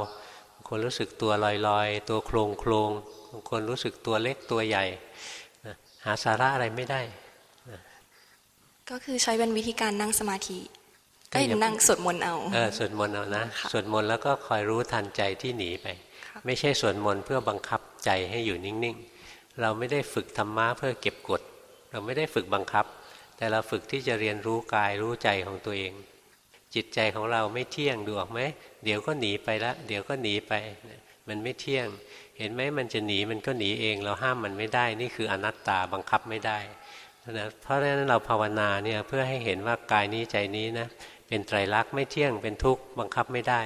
บางคนรู้สึกตัวลอยๆ ตัวโครงโครงบางคนรู้สึกตัวเล็กตัวใหญ่หาสาระอะไรไม่ได้ ก็คือใช้เป็นวิธีการนั่งสมาธิก็นั่งสวดมนต์เอาเออสวดมนต์เอานะสวดมนต์แล้วก็คอยรู้ทันใจที่หนีไป ไม่ใช่สวดมนต์เพื่อบังคับใจให้อยู่นิ่งๆ เราไม่ได้ฝึกธรรมะเพื่อเก็บกด เราไม่ได้ฝึกบังคับ แต่เราฝึกที่จะเรียนรู้กายรู้ใจของตัวเอง จิตใจของเราไม่เที่ยงดูออกไหมเดี๋ยวก็หนีไปละ เดี๋ยวก็หนีไป มันไม่เที่ยง เห็นไหมมันจะหนีมันก็หนีเอง เราห้ามมันไม่ได้ นี่คืออนัตตาบังคับไม่ได้ นะเพราะฉะนั้นเราภาวนาเนี่ยเพื่อให้เห็นว่ากายนี้ใจนี้นะเป็นไตรลักษณ์ไม่เที่ยงเป็นทุกข์บังคับไม่ได้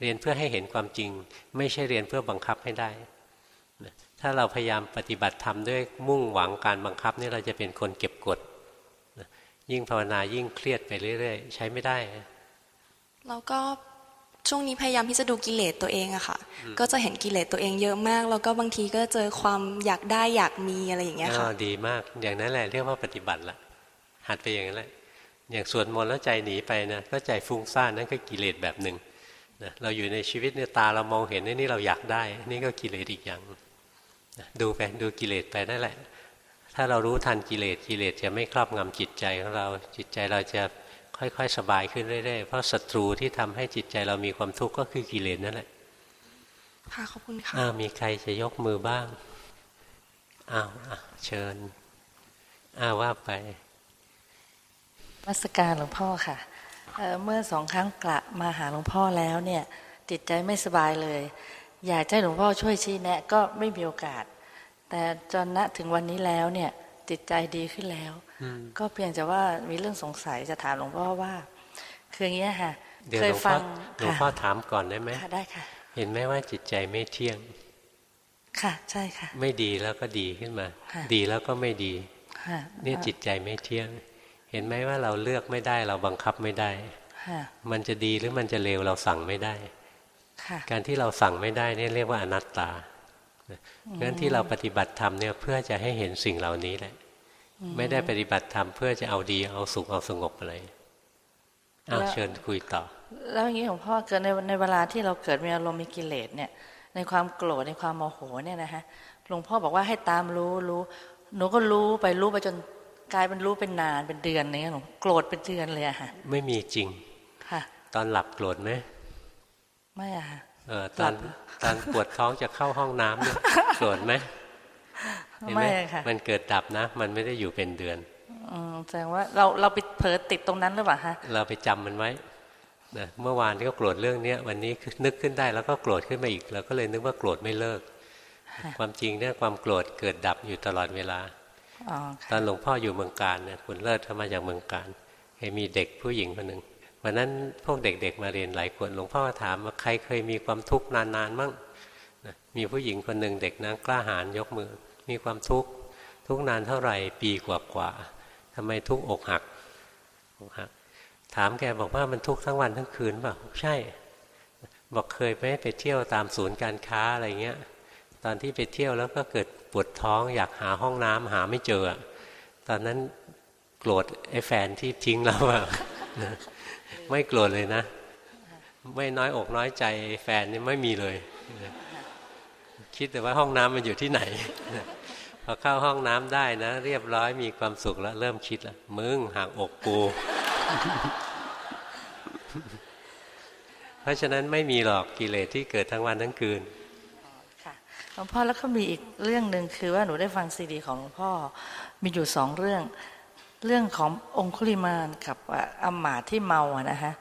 เรียนเพื่อให้เห็นความจริง ไม่ใช่เรียนเพื่อบังคับให้ได้ ถ้าเราพยายามปฏิบัติธรรมด้วยมุ่งหวังการบังคับนี่เราจะเป็นคนเก็บกดยิ่งภาวนายิ่งเครียดไปเรื่อย ๆ ใช้ไม่ได้แล้วก็ ช่วงนี้พยายามที่จะดูกิเลสตัวเองอะค่ะ ก็จะเห็นกิเลสตัวเองเยอะมาก แล้วก็บางทีก็เจอความอยากได้อยากมีอะไรอย่างเงี้ยค่ะดีมาก อย่างนั้นแหละเรียกว่าปฏิบัติละหัดไปอย่างนั้นแหละ อย่างสวดมนต์แล้วใจหนีไปนะก็ใจฟุ้งซ่านนั่นก็กิเลสแบบหนึ่งนะเราอยู่ในชีวิตเนี่ยตาเรามองเห็นนี่เราอยากได้ นี่ก็กิเลสอีกอย่างนะดูไปดูกิเลสไปนั่นแหละ ถ้าเรารู้ทันกิเลสกิเลสจะไม่ครอบงำจิตใจของเราจิตใจเราจะ ค่อยๆ สบายขึ้นเรื่อยๆ เพราะศัตรูที่ทำให้จิตใจเรามีความทุกข์ก็คือกิเลสนั่นแหละ ค่ะ ขอบคุณค่ะอ้าวมีใครจะยกมือบ้าง อ้าวเชิญ อ้าวว่าไปมัสการหลวงพ่อค่ะเมื่อสองครั้งกลับมาหาหลวงพ่อแล้วเนี่ย จิตใจไม่สบายเลย อยากให้หลวงพ่อช่วยชี้แนะ ก็ไม่มีโอกาส แต่จนณถึงวันนี้แล้วเนี่ยจิตใจดีขึ้นแล้ว ก็เพียงแต่ว่ามีเรื่องสงสัยจะถามหลวงพ่อว่า คืออย่างนี้ค่ะเคยฟังหลวงพ่อถามก่อนได้ไหมได้ค่ะ เห็นไหมว่าจิตใจไม่เที่ยง ค่ะ ใช่ค่ะ ไม่ดีแล้วก็ดีขึ้นมา ดีแล้วก็ไม่ดีเนี่ยจิตใจไม่เที่ยง เห็นไหมว่าเราเลือกไม่ได้เราบังคับไม่ได้มันจะดีหรือมันจะเลวเราสั่งไม่ได้การที่เราสั่งไม่ได้นี่เรียกว่าอนัตตาเพราะฉะนั้นที่เราปฏิบัติธรรมเนี่ยเพื่อจะให้เห็นสิ่งเหล่านี้แหละ ไม่ได้ปฏิบัติธรรมเพื่อจะเอาดีเอาสุขเอาสงบอะไรอาเชิญคุยต่อ แล้วอย่างนี้หลวงพ่อเกิดในในเวลาที่เราเกิดมีอารมณ์มีกิเลสเนี่ย ในความโกรธในความโมโหเนี่ยนะฮะหลวงพ่อบอกว่าให้ตามรู้รู้ หนูก็รู้ไปรู้ไปจนกลายเป็นรู้เป็นนานเป็นเดือนอะไรเงี้ยหนูโกรธเป็นเดือนเลยอะค่ะไม่มีจริงค่ะ ตอนหลับโกรธไหมไม่อะค่ะเออตอนตอนปวดท้องจะเข้าห้องน้ำเนี่ยโกรธไหม ไม่ค่ะมันเกิดดับนะ มันไม่ได้อยู่เป็นเดือนอืมแสดงว่าเราเราไปเผลอติดตรงนั้นหรือเปล่าฮะเราไปจำมันไว้นะเมื่อวานก็โกรธเรื่องเนี้ยวันนี้นึกขึ้นได้แล้วก็โกรธขึ้นมาอีกเราก็เลยนึกว่าโกรธไม่เลิก ความจริงเนี่ยความโกรธเกิดดับอยู่ตลอดเวลาตอนหลวงพ่ออยู่เมืองการเนี่ยคุณเลิศเข้ามาจากเมืองการเห็นมีเด็กผู้หญิงคนหนึ่งวันนั้นพวกเด็กๆมาเรียนหลายคนหลวงพ่อถามว่าใครเคยมีความทุกข์นานๆมั่ง มีผู้หญิงคนหนึ่งเด็กนะกล้าหาญยกมือ มีความทุกข์ทุกนานเท่าไหร่ปีกว่าๆทำไมทุกอกหักอกหัก ถามแกบอกว่ามันทุกทั้งวันทั้งคืนเปล่าใช่ บอกเคยไหมไปเที่ยวตามศูนย์การค้าอะไรเงี้ย ตอนที่ไปเที่ยวแล้วก็เกิดปวดท้อง อยากหาห้องน้ำหาไม่เจอ ตอนนั้นโกรธไอ้แฟนที่ทิ้งเราอะไม่โกรธเลยนะ ไม่น้อยอกน้อยใจแฟนนี่ไม่มีเลย คิดแต่ว่าห้องน้ำมันอยู่ที่ไหนพอเข้าห้องน้ำได้นะ เรียบร้อยมีความสุขแล้ว เริ่มคิดแล้วมึงห่างอกกูเพราะฉะนั้นไม่มีหรอกกิเลสที่เกิดทั้งวันทั้งคืนค่ะหลวงพ่อแล้วก็มีอีกเรื่องหนึ่งคือว่าหนูได้ฟังซีดีของหลวงพ่อมีอยู่สองเรื่อง เรื่องขององคุลิมานกับอัมมาที่เมาอะนะฮะ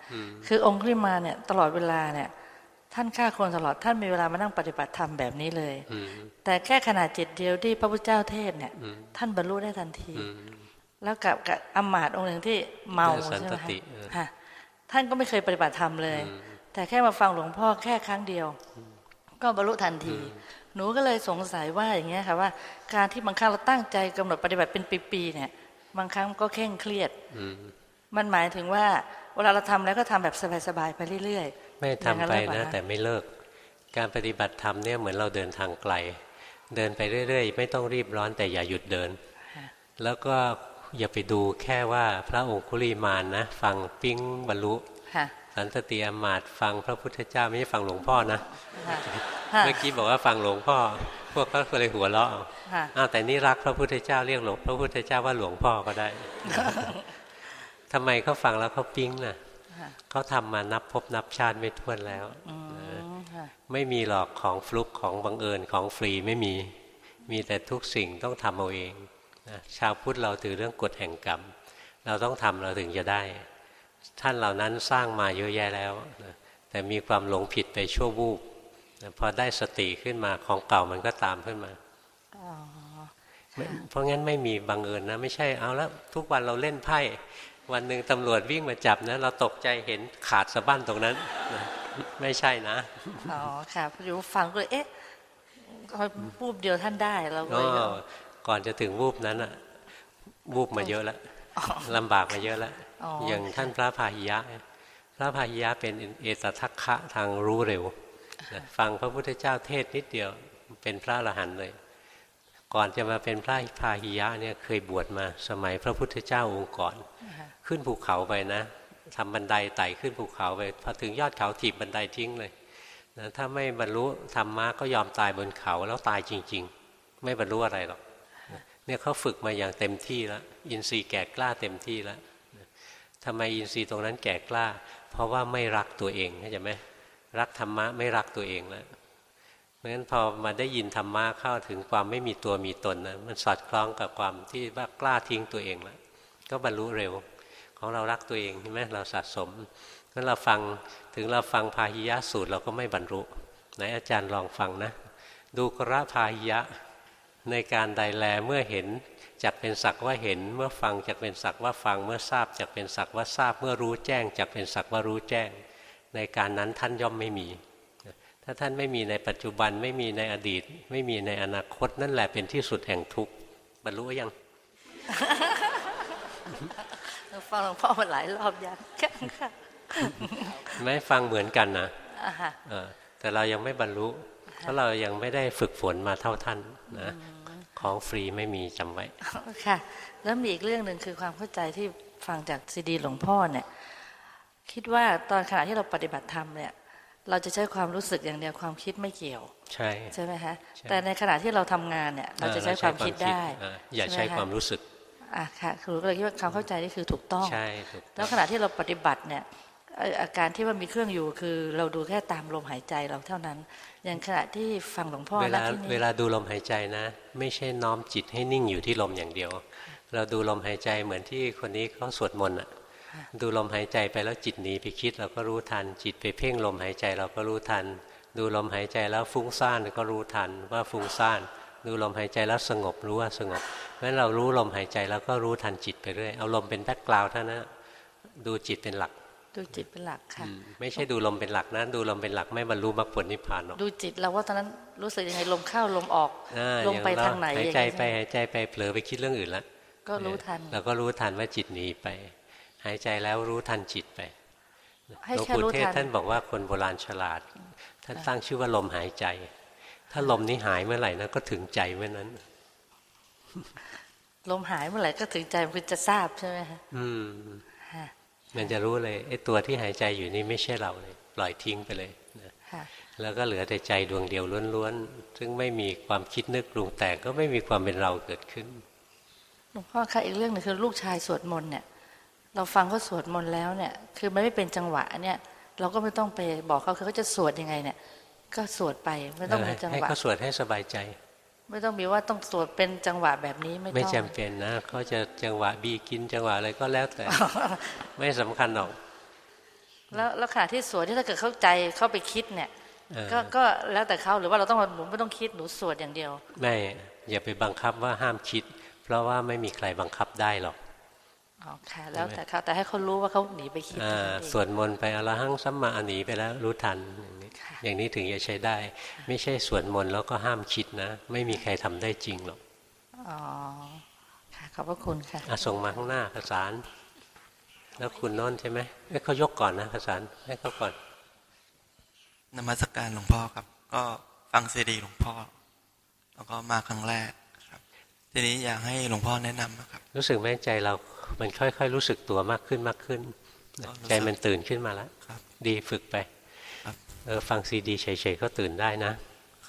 คือองคุลิมานเนี่ยตลอดเวลาเนี่ย ท่านฆ่าคนตลอดท่านมีเวลามานั่งปฏิบัติธรรมแบบนี้เลยแต่แค่ขนาดจิตเดียวที่พระพุทธเจ้าเทศเนี่ย ท่านบรรลุได้ทันที แล้วกับกับอมาตองค์หนึ่งที่เมาใช่ไหมคะท่านก็ไม่เคยปฏิบัติธรรมเลย แต่แค่มาฟังหลวงพ่อแค่ครั้งเดียว ก็บรรลุทันที หนูก็เลยสงสัยว่าอย่างเงี้ยค่ะว่า การที่บางครั้งเราตั้งใจกำหนดปฏิบัติเป็นปีๆเนี่ย บางครั้งก็เคร่งเครียดมันหมายถึงว่าเวลาเราทำแล้วก็ทำแบบสบายๆไปเรื่อยๆ ไม่ทำไปนะ แต่ไม่เลิก การปฏิบัติธรรมเนี่ยเหมือนเราเดินทางไกล เดินไปเรื่อยๆ ไม่ต้องรีบร้อนแต่อย่าหยุดเดิน แล้วก็อย่าไปดูแค่ว่าพระองคุลีมานนะ ฟังปิ้งบรรลุสันตติอมาตฟังพระพุทธเจ้าไม่ใช่ฟังหลวงพ่อนะเมื่อกี้บอกว่าฟังหลวงพ่อ พวกเขาเลยหัวเราะอ้าวแต่นี่รักพระพุทธเจ้าเรียกหลวงพระพุทธเจ้าว่าหลวงพ่อก็ได้ทำไมเขาฟังแล้วเขาปิ้งน่ะ เขาทำมานับพบนับชาติไม่ท้วนแล้วไม่มีหรอกของฟลุกของบังเอิญของฟรีไม่มี มีแต่ทุกสิ่งต้องทำเอาเองนะชาวพุทธเราถือเรื่องกฎแห่งกรรม เราต้องทำเราถึงจะได้ ท่านเหล่านั้นสร้างมาเยอะแยะแล้วนะแต่มีความหลงผิดไปชั่ววูบนะพอได้สติขึ้นมาของเก่ามันก็ตามขึ้นมาเพราะงั้นไม่มีบังเอิญนะ ไม่ใช่เอาแล้วทุกวันเราเล่นไพ่ วันหนึ่งตำรวจวิ่งมาจับนะเราตกใจเห็นขาดสะบั้นตรงนั้นไม่ใช่นะอ๋อค่ะอยู่ฟังก็เลยเอ๊ะพูบเดียวท่านได้เราก็ก่อนจะถึงวูบนั้นอะวูบมาเยอะแล้วลำบากมาเยอะแล้วอย่างท่านพระพาหิยะ พระพาหิยะเป็นเอตทัคคะทางรู้เร็ว ฟังพระพุทธเจ้าเทศนิดเดียวเป็นพระอรหันต์เลย ก่อนจะมาเป็นพระพาหิยะเนี่ยเคยบวชมาสมัยพระพุทธเจ้าองค์ก่อน ขึ้นภูเขาไปนะทำบันไดไต่ขึ้นภูเขาไปพอถึงยอดเขาถีบบันไดทิ้งเลยนะถ้าไม่บรรลุธรรมะก็ยอมตายบนเขาแล้วตายจริง ๆ ไม่บรรลุอะไรหรอกเนี่ยเขาฝึกมาอย่างเต็มที่แล้วอินทรีย์แก่กล้าเต็มที่แล้วทำไมอินทรีย์ตรงนั้นแก่กล้า เพราะว่าไม่รักตัวเองเข้าใจไหมรักธรรมะไม่รักตัวเองแล้วเพ ราะฉะนั้นพอมาได้ยินธรรมะเข้าถึงความไม่มีตัวมีตนนะมันสอดคล้องกับความที่ว่ากล้าทิ้งตัวเองแล้วก็บรรลุเร็ว ของเรารักตัวเองใช่ไหมเราสะสมเพราะเราฟังถึงเราฟังพาหิยะสูตรเราก็ไม่บรรลุไหนอาจารย์ลองฟังนะ ดูกระพาหิยะในการใดแลเมื่อเห็นจักเป็นสักว่าเห็น เมื่อฟังจักเป็นสักว่าฟังเมื่อทราบจักเป็นสักว่าทราบ เมื่อรู้แจ้งจักเป็นสักว่ารู้แจ้ง ในการนั้นท่านย่อมไม่มี ถ้าท่านไม่มีในปัจจุบันไม่มีในอดีต ไม่มีในอนาคตนั่นแหละเป็นที่สุดแห่งทุกข์บรรลุยังฟังหลวงพ่อมาหลายรอบยังค่ะไม่ฟังเหมือนกันนะแต่เรายังไม่บรรลุ เพราะเรายังไม่ได้ฝึกฝนมาเท่าท่านนะขอของฟรีไม่มีจำไว้ค่ะ แล้วมีอีกเรื่องหนึ่งคือความเข้าใจที่ฟังจากซีดีหลวงพ่อเนี่ย คิดว่าตอนขณะที่เราปฏิบัติธรรมเนี่ย เราจะใช้ความรู้สึกอย่างเดียวความคิดไม่เกี่ยว ใช่ใช่ไหมคะแต่ในขณะที่เราทำงานเนี่ย เราจะใช้ความคิดได้ อย่าใช้ความรู้สึกอะค่ะคือก็เลยคิดว่าความเข้าใจนี่คือถูกต้องใช่ถูกแล้วขณะที่เราปฏิบัติเนี่ยอาการที่ว่ามีเครื่องอยู่คือเราดูแค่ตามลมหายใจเราเท่านั้น อย่างขณะที่ฟังหลวงพ่อเวลาที่นี่เวลาดูลมหายใจนะ ไม่ใช่น้อมจิตให้นิ่งอยู่ที่ลมอย่างเดียว เราดูลมหายใจเหมือนที่คนนี้เขาสวดมนต์อะ ดูลมหายใจไปแล้วจิตหนีไปคิดเราก็รู้ทัน จิตไปเพ่งลมหายใจเราก็รู้ทัน ดูลมหายใจแล้วฟุ้งซ่านก็รู้ทันว่าฟุ้งซ่าน ดูลมหายใจแล้วสงบรู้ว่าสงบเพราะฉะนั้นเรารู้ลมหายใจแล้วก็รู้ทันจิตไปเรื่อยเอาลมเป็น background เท่านั้นดูจิตเป็นหลัก ดูจิตเป็นหลักค่ะไม่ใช่ดูลมเป็นหลักนะดูลมเป็นหลักไม่บรรลุมรรคผลนิพพานหรอกดูจิตเราว่าตอนนั้นรู้สึกยังไงลมเข้าลมออกอ่าลมไปอย่เรทางไหนหายใจอย่างไปเงี้ยหายใจไปเผลอไปคิดเรื่องอื่นละก็รู้ทันเราก็รู้ทันว่าจิตหนีไป หายใจแล้วรู้ทันจิตไปให้หลวงแค่ปู่รู้เทศทันท่านบอกว่าคนโบราณฉลาด ท่านตั้งชื่อว่าลมหายใจ ถ้าลมนี้หายเมื่อไหร่นะก็ถึงใจเมื่อนั้น ลมหายเมื่อไหร่ก็ถึงใจมันจะทราบใช่ไหมคะอืมค่ะมันจะรู้เลยไอ้ตัวที่หายใจอยู่นี่ไม่ใช่เราเลย ปล่อยทิ้งไปเลยนะค่ะแล้วก็เหลือแต่ใจดวงเดียวล้วนๆ ซึ่งไม่มีความคิดนึกปรุงแต่งก็ไม่มีความเป็นเราเกิดขึ้น หลวงพ่อคะอีกเรื่องหนึงคือลูกชายสวดมนต์เนี่ย เราฟังเขาสวดมนต์แล้วเนี่ย คือมันไม่เป็นจังหวะเนี่ย เราก็ไม่ต้องไปบอกเขาคือเขาจะสวดยังไงเนี่ย ก็สวดไปไม่ต้องมีจังให้หวะเขาสวดให้สบายใจ ไม่ต้องมีว่าต้องสวดเป็นจังหวะแบบนี้ไม่ต้องไม่จำเป็นนะเขาจะจังหวะบีกินจังหวะอะไรก็แล้วแต่ ไม่สำคัญหรอก แล้วแล้วขณะที่สวดที่ถ้าเกิดเข้าใจเข้าไปคิดเนี่ยเออก็ก็แล้วแต่เขาหรือว่าเราต้องหนูไม่ต้องคิดหนูสวดอย่างเดียว ไม่อย่าไปบังคับว่าห้ามคิด เพราะว่าไม่มีใครบังคับได้หรอก อ๋อค่ะ แล้วแต่เขาแต่ให้เขารู้ว่าเขาหนีไปคิดอ่าเท่านั้นเองสวดมนต์ไปอรหังสัมมาอนีไปแล้วรู้ทันอย่างนี้อย่างนี้ถึงจะใช้ได้ ไม่ใช่สวดมนต์แล้วก็ห้ามคิดนะ ไม่มีใครทำได้จริงหรอกอ๋อค่ะขอบพระคุณค่ะอะส่งมาข้างหน้าประสาน แล้วคุณโน้นใช่ไหมให้เขายกก่อนนะประสานให้เขาก่อนนมัสการหลวงพ่อครับ ก็ฟังซีดีหลวงพ่อ แล้วก็มาครั้งแรกครับ ทีนี้อยากให้หลวงพ่อแนะนำนะครับ รู้สึกไหมใจเรา มันค่อยๆรู้สึกตัวมากขึ้นมากขึ้น ใจมันตื่นขึ้นมาแล้วดีฝึกไปเออฟังซีดีเฉยๆก็ตื่นได้นะ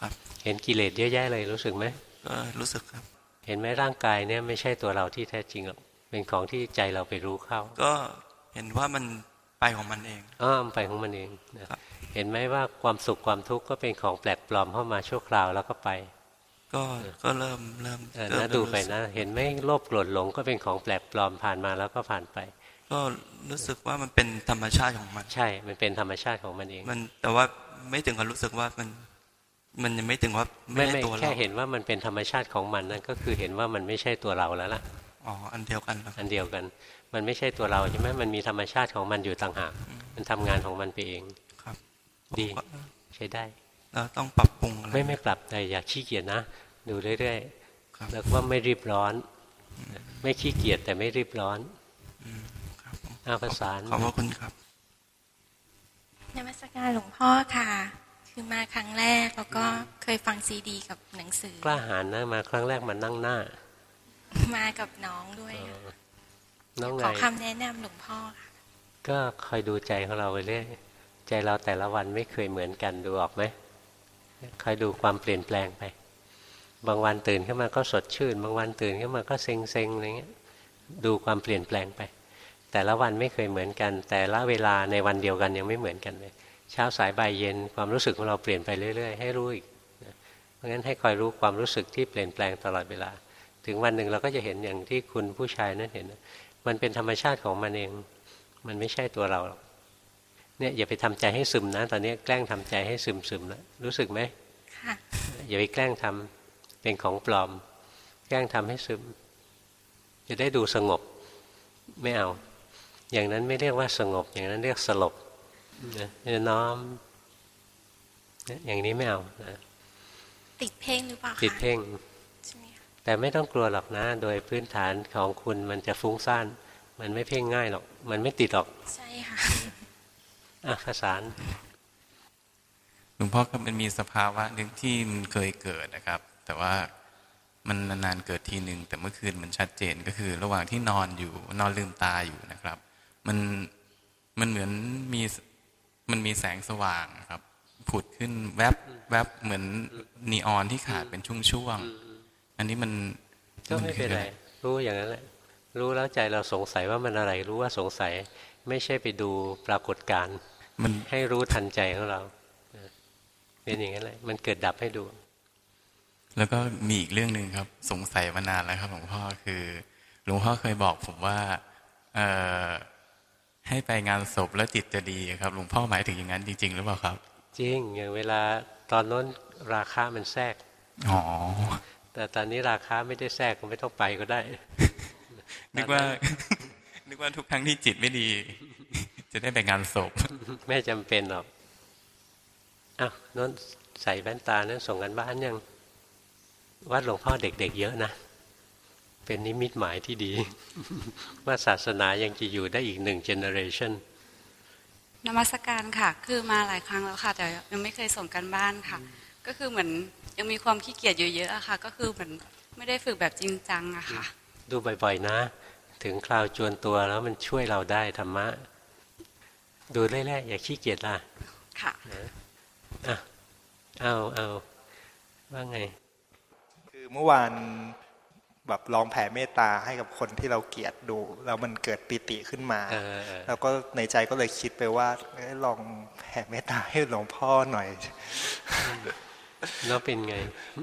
ครับเห็นกิเลสเยอะแยะเลยรู้สึกไหมก็รู้สึกครับ เห็นไหมร่างกายเนี่ยไม่ใช่ตัวเราที่แท้จริงหรอกเป็นของที่ใจเราไปรู้เข้า ก็เห็นว่ามันไปของมันเองอ้อมนไปของมันเองนะเห็นไหมว่าความสุขความทุกข์ก็เป็นของแปลกปลอมเข้ามาชั่วคราวแล้วก็ไป ก็ก็เริ่มเริ่มเออเริ่มนะดูไปรู้สึกนะเห็นไหมโลภโกรธหลงก็เป็นของแปลกปลอมผ่านมาแล้วก็ผ่านไป ก็รู้สึกว่ามันเป็นธรรมชาติของมันใช่ มันเป็นธรรมชาติของมันเอง มันแต่ว่าไม่ถึงกับรู้สึกว่ามันมันยังไม่ถึงว่าไม่ไม่ใช่ไม่ตัวเราแค่เห็นว่ามันเป็นธรรมชาติของมันนั่นก็คือเห็นว่ามันไม่ใช่ตัวเราแล้วล่ะอ๋ออันเดียวกันครับอันเดียวกัน มันไม่ใช่ตัวเราใช่ไหมมันมีธรรมชาติของมันอยู่ต่างหากมันทำงานของมันไปเองครับ ดีใช้ได้ แล้วต้องปรับปรุงอะไรไม่ไม่ปรับแต่อย่าขี้เกียจนะดูเรื่อยๆแล้วก็ไม่รีบร้อน ไม่ขี้เกียจแต่ไม่รีบร้อนอาภาษานขอบพระคุณครับนมัสการหลวงพ่อค่ะ คือมาครั้งแรกแล้วก็เคยฟังซีดี กับหนังสือ กล้าหาญนะมาครั้งแรกมานั่งหน้า มากับน้องด้วยค่ะน้องไงขอคำแนะนำหลวงพ่อค่ะก็คอยดูใจของเราไปเรื่อยใจเราแต่ละวันไม่เคยเหมือนกันดูออกไหม คอยดูความเปลี่ยนแปลงไป บางวันตื่นขึ้นมาก็สดชื่น บางวันตื่นขึ้นมาก็เซ็งเซ็งอะไรเงี้ย ดูความเปลี่ยนแปลงไป แต่ละวันไม่เคยเหมือนกัน แต่ละเวลาในวันเดียวกันยังไม่เหมือนกันเลย เช้าสายบ่ายเย็นความรู้สึกของเราเปลี่ยนไปเรื่อย ๆ ให้รู้อีก เพราะงั้นให้คอยรู้ความรู้สึกที่เปลี่ยนแปลงตลอดเวลา ถึงวันหนึ่งเราก็จะเห็นอย่างที่คุณผู้ชายนั้นเห็น มันเป็นธรรมชาติของมันเอง มันไม่ใช่ตัวเราหรอก เนี่ยอย่าไปทำใจให้ซึมนะ ตอนนี้แกล้งทำใจให้ซึมซึมๆแล้วรู้สึกไหมค่ะอย่าไปแกล้งทำเป็นของปลอม แกล้งทำให้ซึม จะได้ดูสงบไม่เอา อย่างนั้นไม่เรียกว่าสงบ อย่างนั้นเรียกสลบนะจะน้อมนะอย่างนี้ไม่เอานะติดเพลงหรือเปล่าคะติดเพ่งใช่ไหมคะแต่ไม่ต้องกลัวหรอกนะ โดยพื้นฐานของคุณมันจะฟุ้งซ่าน มันไม่เพ่งง่ายหรอก มันไม่ติดหรอก ใช่ค่ะ อะภาษานหลวงพ่อครับมันมีสภาวะหนึ่งที่มันเคยเกิดนะครับ แต่ว่ามันนานๆเกิดทีหนึ่งแต่เมื่อคืนมันชัดเจนก็คือ ระหว่างที่นอนอยู่นอนลืมตาอยู่นะครับ มันมันเหมือนมีมันมีแสงสว่างครับ ผุดขึ้นแวบแวบเหมือนนีออนที่ขาดเป็นช่วงๆอันนี้มันก็ไม่เป็นไรรู้อย่างนั้นแหละรู้แล้วใจเราสงสัยว่ามันอะไรรู้ว่าสงสัย ไม่ใช่ไปดูปรากฏการณ์ มันให้รู้ทันใจของเราเป็นอย่างนั้นแหละมันเกิดดับให้ดู แล้วก็มีอีกเรื่องหนึ่งครับ สงสัยมานานแล้วครับหลวงพ่อคือหลวงพ่อเคยบอกผมว่าเออให้ไปงานศพแล้วจิตจะดีครับหลวงพ่อหมายถึงอย่างนั้นจริง ๆ หรือเปล่าครับ จริงอย่างเวลาตอนน้นราคามันแทรกอ๋อแต่ตอนนี้ราคาไม่ได้แทรกก็ไม่ต้องไปก็ได้นึกว่านึกว่าทุกครั้งที่จิตไม่ดี จะได้ไปงานศพไม่จำเป็นหรอกอ้าวน้นใส่แว่นตานั้นส่งกันบ้านยังวัดหลวงพ่อเด็ก ๆ เยอะนะ เป็นนิมิตหมายที่ดี ว่าศาสนายังจะอยู่ได้อีกหนึ่งเจเนอเรชันนมัสการค่ะ คือมาหลายครั้งแล้วค่ะ แต่ยังไม่เคยส่งกันบ้านค่ะ ก็คือเหมือนยังมีความขี้เกียจอยู่เยอะอะค่ะ ก็คือเหมือนไม่ได้ฝึกแบบจริงจังอะค่ะ ดูบ่อยๆนะ ถึงคราวจวนตัวแล้วมันช่วยเราได้ธรรมะ ดูเรื่อยๆอย่าขี้เกียจล่ะ ค่ะอะเอาเอาว่าไง คือเมื่อวานแบบลองแผ่เมตตาให้กับคนที่เราเกลียดดู แล้วมันเกิดปิติขึ้นมา แล้วก็ในใจก็เลยคิดไปว่าลองแผ่เมตตาให้หลวงพ่อหน่อย แล้วเป็นไง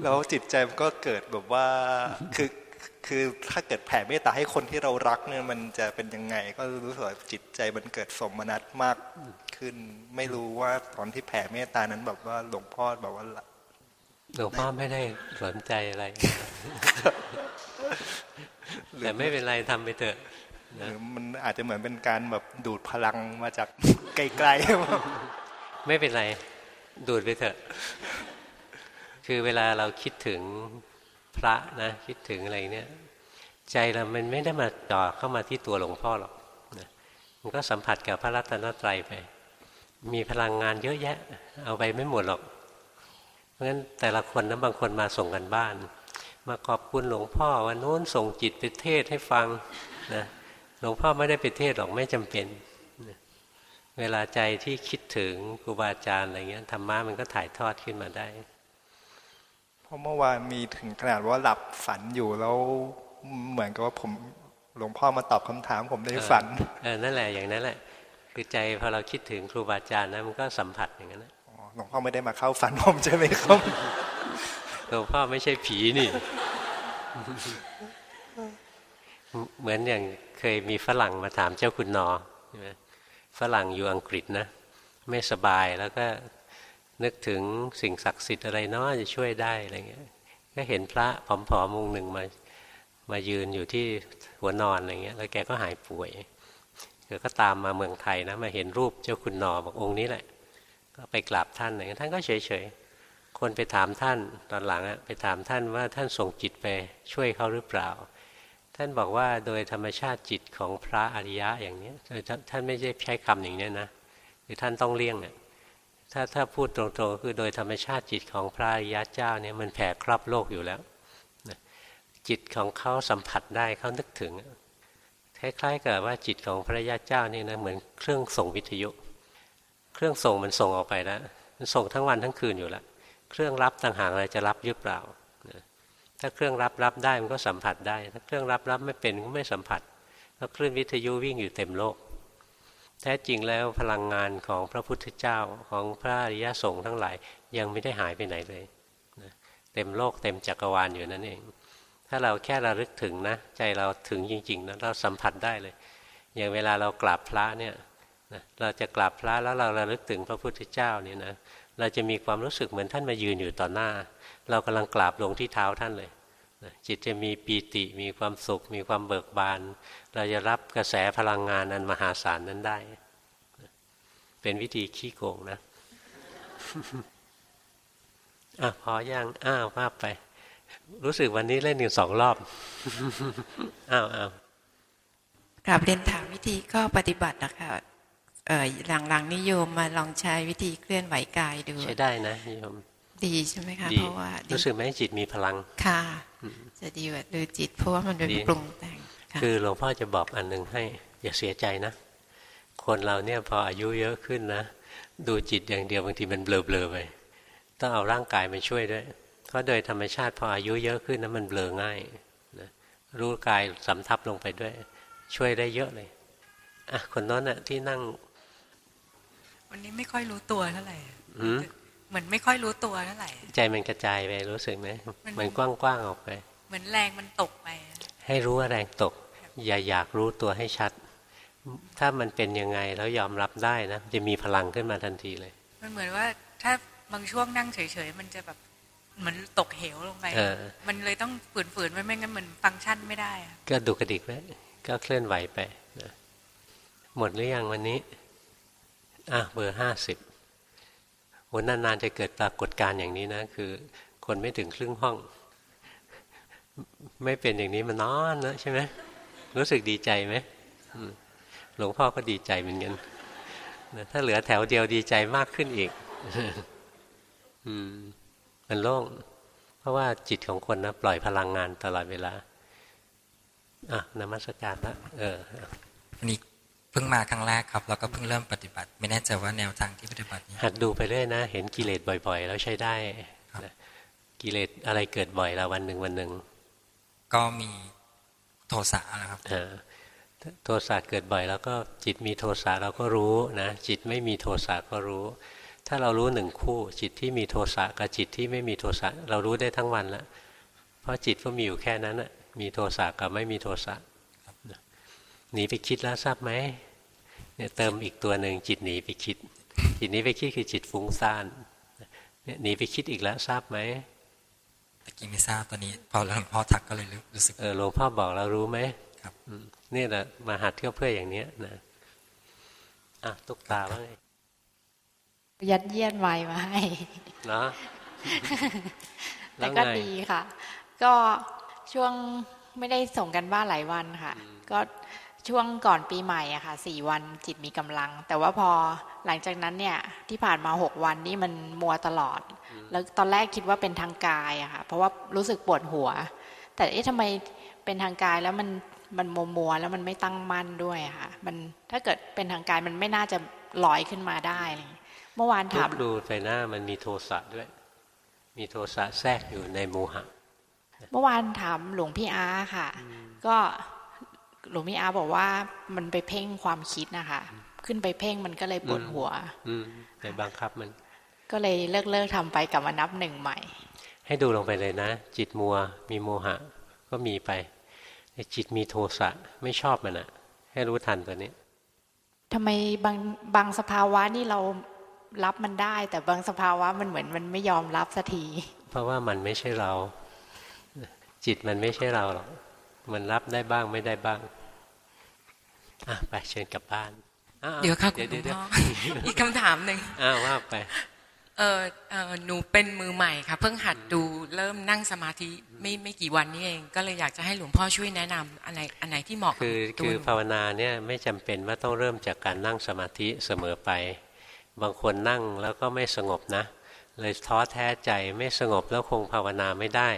แล้วจิตใจมันก็เกิดแบบว่าคือ คือถ้าเกิดแผ่เมตตาให้คนที่เรารักเนี่ยมันจะเป็นยังไง ก็รู้สึกว่าจิตใจมันเกิดสมนัตมากขึ้น ไม่รู้ว่าตอนที่แผ่เมตตานั้นแบบว่าหลวงพ่อแบบว่าหลวงพ่อไม่ได้สนใจอะไรแต่ไม่เป็นไรทำไปเถอะหรือมันอาจจะเหมือนเป็นการแบบดูดพลังมาจากไกลๆไม่เป็นไร ดูดไปเถอะ คือเวลาเราคิดถึง พระนะคิดถึงอะไรเนี่ยใจเรามันไม่ได้มาจ่อเข้ามาที่ตัวหลวงพ่อหรอกนะมันก็สัมผัสกับพระรัตนตรัยไป มีพลังงานเยอะแยะ เอาไปไม่หมดหรอก เพราะฉะนั้นแต่ละคนนะบางคนมาส่งกันบ้าน มาขอบคุณหลวงพ่อวันโน้นส่งจิตไปเทศให้ฟังนะหลวงพ่อไม่ได้ไปเทศหรอกไม่จำเป็นนะเวลาใจที่คิดถึงครูบาอาจารย์อะไรเงี้ยธรรมะมันก็ถ่ายทอดขึ้นมาได้ เพราะเมื่อวานมีถึงขนาดว่าหลับฝันอยู่แล้วเหมือนกับว่าผมหลวงพ่อมาตอบคำถามผมได้ฝันเออนั่นแหละอย่างนั้นแหละคือใจพอเราคิดถึงครูบาอาจารย์นะมันก็สัมผัสอย่างนั้นหลวงพ่อไม่ได้มาเข้าฝันผมใช่ไหมครับหลวงพ่อไม่ใช่ผีนี่ เหมือนอย่างเคยมีฝรั่งมาถามเจ้าคุณนอใช่ไหมฝรั่งอยู่อังกฤษนะ ไม่สบายแล้วก็ นึกถึงสิ่งศักดิ์สิทธิ์อะไรเน้อจะช่วยได้อะไรเงี้ยก็เห็นพระผอมๆองหนึ่งมามายืนอยู่ที่หัวนอนอะไรเงี้ยแล้วแกก็หายป่วยแกก็ตามมาเมืองไทยนะมาเห็นรูปเจ้าคุณนอบอกองค์นี้แหละ ก็ไปกราบท่านอะไรเงี้ยท่านก็เฉยๆคนไปถามท่านตอนหลังอะไปถามท่านว่าท่านส่งจิตไปช่วยเขาหรือเปล่า ท่านบอกว่าโดยธรรมชาติจิตของพระอริยะอย่างนี้ท่านไม่ใช่ใช้คำอย่างนี้นะคือท่านต้องเลี่ยงเนี่ย ถ้าถ้าพูดตรงๆ คือโดยธรรมชาติจิตของพระอริยะเจ้าเนี่ยมันแผ่ครอบโลกอยู่แล้วจิตของเขาสัมผัสได้เขานึกถึง คล้ายๆกับว่าจิตของพระยาเจ้านี่นะเหมือนเครื่องส่งวิทยุ เครื่องส่งมันส่งออกไปแล้วมันส่งทั้งวันทั้งคืนอยู่แล้วเครื่องรับต่างหากอะไรจะรับหรือเปล่าถ้าเครื่องรับรับได้มันก็สัมผัสได้ ถ้าเครื่องรับรับไม่เป็นก็ไม่สัมผัสเพราะคลื่นวิทยุวิ่งอยู่เต็มโลก แท้จริงแล้วพลังงานของพระพุทธเจ้าของพระอริยสงฆ์ทั้งหลาย ยังไม่ได้หายไปไหนเลยเต็มโลกเต็มจักรวาลอยู่นั่นเอง ถ้าเราแค่ระลึกถึงนะ ใจเราถึงจริงๆนะเราสัมผัสได้เลย อย่างเวลาเรากราบพระเนี่ยเราจะกราบพระแล้วเราระลึกถึงพระพุทธเจ้าเนี่ยนะเราจะมีความรู้สึกเหมือนท่านมายืนอยู่ต่อหน้า เรากำลังกราบลงที่เท้าท่านเลย จิตจะมีปีติมีความสุข มีความเบิกบาน เราจะรับกระแสพลังงานอันมหาศาลนั้นได้ เป็นวิธีขี้โกงนะอะพออย่างอ้าวภาพไป รู้สึกวันนี้เล่นอยู่สองรอบอ้าวอ้าวกลับเรียนถามวิธีก็ปฏิบัตินะคะเออหลังๆนิยมมาลองใช้วิธีเคลื่อนไหวกายดู ใช้ได้นะนิยม ดีใช่ไหมคะดีเพราะว่าดีรู้สึกไหมจิตมีพลังค่ะ จะดีกว่าดูจิต เพราะว่ามันเป็นดีปรุงแต่งค่ะคือหลวงพ่อจะบอกอันหนึ่งให้ อย่าเสียใจนะ คนเราเนี่ยพออายุเยอะขึ้นนะ ดูจิตอย่างเดียวบางทีมันเบลอๆไปต้องเอาร่างกายมาช่วยด้วย เพราะโดยธรรมชาติพออายุเยอะขึ้นนะมันเบลอง่ายนะรู้กายสำทับลงไปด้วย ช่วยได้เยอะเลยอะคนโน้นน่ะที่นั่ง วันนี้ไม่ค่อยรู้ตัวเท่าไหร่หืม เหมือนไม่ค่อยรู้ตัวเท่าไหร่ ใจมันกระจายไปรู้สึกไหมมันมันกว้างๆออกไป เหมือนแรงมันตกไป ให้รู้ว่าแรงตก อย่าอยากรู้ตัวให้ชัด ถ้ามันเป็นยังไงแล้วยอมรับได้นะจะมีพลังขึ้นมาทันทีเลย มันเหมือนว่าถ้าบางช่วงนั่งเฉยๆมันจะแบบเหมือนตกเหวลงไปเออมันเลยต้องฝืนๆไว้ไม่งั้นมันฟังก์ชันไม่ได้อะก็ดูกระดิกไว้ก็เคลื่อนไหวไปนะหมดหรือยังวันนี้ อะเบอร์ห้าสิบ วันนานๆจะเกิดปรากฏการณ์อย่างนี้นะ คือ คนไม่ถึงครึ่งห้อง ไม่เป็นอย่างนี้มานอนนะใช่ไหมรู้สึกดีใจไหมหลวงพ่อก็ดีใจเหมือนกันถ้าเหลือแถวเดียวดีใจมากขึ้นอีกอันโล่งเพราะว่าจิตของคนนะปล่อยพลังงานตลอดเวลาอะนมัสการละเออวันนี้ เพิ่งมาครั้งแรกครับแล้วก็เพิ่งเริ่มปฏิบัติ ไม่แน่ใจว่าแนวทางที่ปฏิบัตินี้หัดดูไปเรื่อยนะ เห็นกิเลสบ่อย ๆ แล้วใช้ได้นะกิเลสอะไรเกิดบ่อยละวันหนึ่งวันหนึ่งก็มีโทสะนะครับเออโทสะเกิดบ่อย แล้วก็จิตมีโทสะเราก็รู้นะจิตไม่มีโทสะก็รู้ ถ้าเรารู้หนึ่งคู่ จิตที่มีโทสะกับจิตที่ไม่มีโทสะเรารู้ได้ทั้งวันละเพราะจิตก็มีอยู่แค่นั้นนะมีโทสะกับไม่มีโทสะ หนีไปคิดแล้วทราบไหมเนี่ยเติมอีกตัวหนึ่งจิตหนีไปคิด จิตหนีไปคิดคือจิตฟุ้งซ่านเนี่ยหนีไปคิดอีกแล้วทราบไหมตะกี้ไม่ทราบตอนนี้ พอหลวงพ่อทักก็เลยรู้สึกเออหลวงพ่อบอกเรารู้ไหมครับอืมนี่แหละมาหัดก็เพื่ออย่างเนี้ยนะอะตุกตาว่าไงยัดเยียดไว้มาให้เนาะแล้แต่วก็ไงดีค่ะ ก็ช่วงไม่ได้ส่งกันบ้านหลายวันค่ะ ก็ ช่วงก่อนปีใหม่อะค่ะสี่วันจิตมีกำลัง แต่ว่าพอหลังจากนั้นเนี่ยที่ผ่านมาหกวันนี่มันมัวตลอด แล้วตอนแรกคิดว่าเป็นทางกายอะค่ะเพราะว่ารู้สึกปวดหัว แต่เอ๊ะทำไมเป็นทางกายแล้วมันมันมัวมัวๆแล้วมันไม่ตั้งมั่นด้วยอะค่ะ มันถ้าเกิดเป็นทางกายมันไม่น่าจะลอยขึ้นมาได้อะไรอย่างเงี้ยเมื่อวานถามดูไปหน้ามันมีโทสะด้วย มีโทสะแทรกอยู่ในโมหะ เมื่อวานถามหลวงพี่อาค่ะ ก็ หลวงพี่อาบอกว่ามันไปเพ่งความคิดนะคะ ขึ้นไปเพ่งมันก็เลยปวดหัว อืมไปบังคับมัน ก็เลยเลิกเลิกทำไปกลับมานับหนึ่งใหม่ ให้ดูลงไปเลยนะ จิตมัวมีโมหะ ก็มีไปแต่จิตมีโทสะไม่ชอบมันอะให้รู้ทันตัวนี้ทำไมบางบางสภาวะนี่เรารับมันได้ แต่บางสภาวะมันเหมือนมันไม่ยอมรับสักที เพราะว่ามันไม่ใช่เรา จิตมันไม่ใช่เราหรอก มันรับได้บ้างไม่ได้บ้างอะไปเชิญกลับบ้านอ้าเดี๋ยวค่ะคุณเดี๋ยวเดี๋ยวพ่ออีกคำถามหนึ่งอ้าวว่าไปเออเออหนูเป็นมือใหม่ค่ะ เพิ่งหัดดูเริ่มนั่งสมาธิไม่ไม่กี่วันนี้เอง ก็เลยอยากจะให้หลวงพ่อช่วยแนะนำอันไหนอันไหนที่เหมาะกับคือตัวคือหนูภาวนาเนี่ยไม่จำเป็นว่าต้องเริ่มจากการนั่งสมาธิเสมอไป บางคนนั่งแล้วก็ไม่สงบนะ เลยท้อแท้ใจไม่สงบแล้วคงภาวนาไม่ได้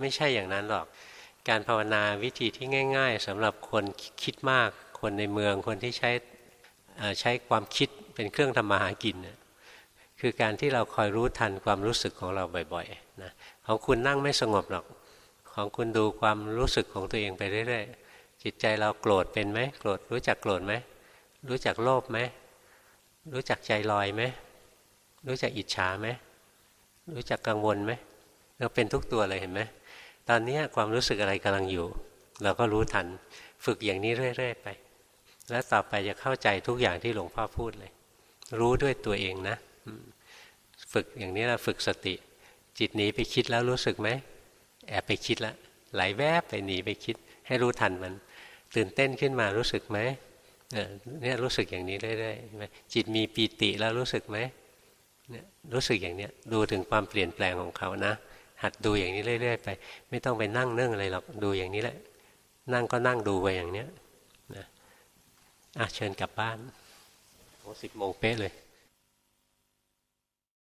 ไม่ใช่อย่างนั้นหรอก การภาวนาวิธีที่ง่าย ๆสำหรับคนคิดมาก คนในเมืองคนที่ใช้ใช้ความคิดเป็นเครื่องทำมาหากิน คือการที่เราคอยรู้ทันความรู้สึกของเราบ่อยๆนะของคุณนั่งไม่สงบหรอก ของคุณดูความรู้สึกของตัวเองไปเรื่อยๆ จิตใจเราโกรธเป็นไหมโกรธรู้จักโกรธไหมรู้จักโลภไหมรู้จักใจลอยไหมรู้จักอิจฉาไหมรู้จักกังวลไหมเราเป็นทุกตัวเลยเห็นไหม ตอนนี้ความรู้สึกอะไรกำลังอยู่ เราก็รู้ทัน ฝึกอย่างนี้เรื่อย ๆ ไป แล้วต่อไปจะเข้าใจทุกอย่างที่หลวงพ่อพูดเลย รู้ด้วยตัวเองนะ ฝึกอย่างนี้เราฝึกสติ จิตหนีไปคิดแล้วรู้สึกไหม แอบไปคิดแล้วไหลแวบไปหนีไปคิด ให้รู้ทันมัน ตื่นเต้นขึ้นมารู้สึกไหมเออเนี่ยรู้สึกอย่างนี้เรื่อยๆใช่ไหมจิตมีปีติแล้วรู้สึกไหมเนี่ยรู้สึกอย่างเนี้ยดูถึงความเปลี่ยนแปลงของเขานะ หัดดูอย่างนี้เรื่อย ๆ ไป ไม่ต้องไปนั่งเนื่องอะไรหรอกดูอย่างนี้แหละ นั่งก็นั่งดูไปอย่างเนี้ยนะอะเชิญกลับบ้านโอ้สิบโมงเป๊ะเลย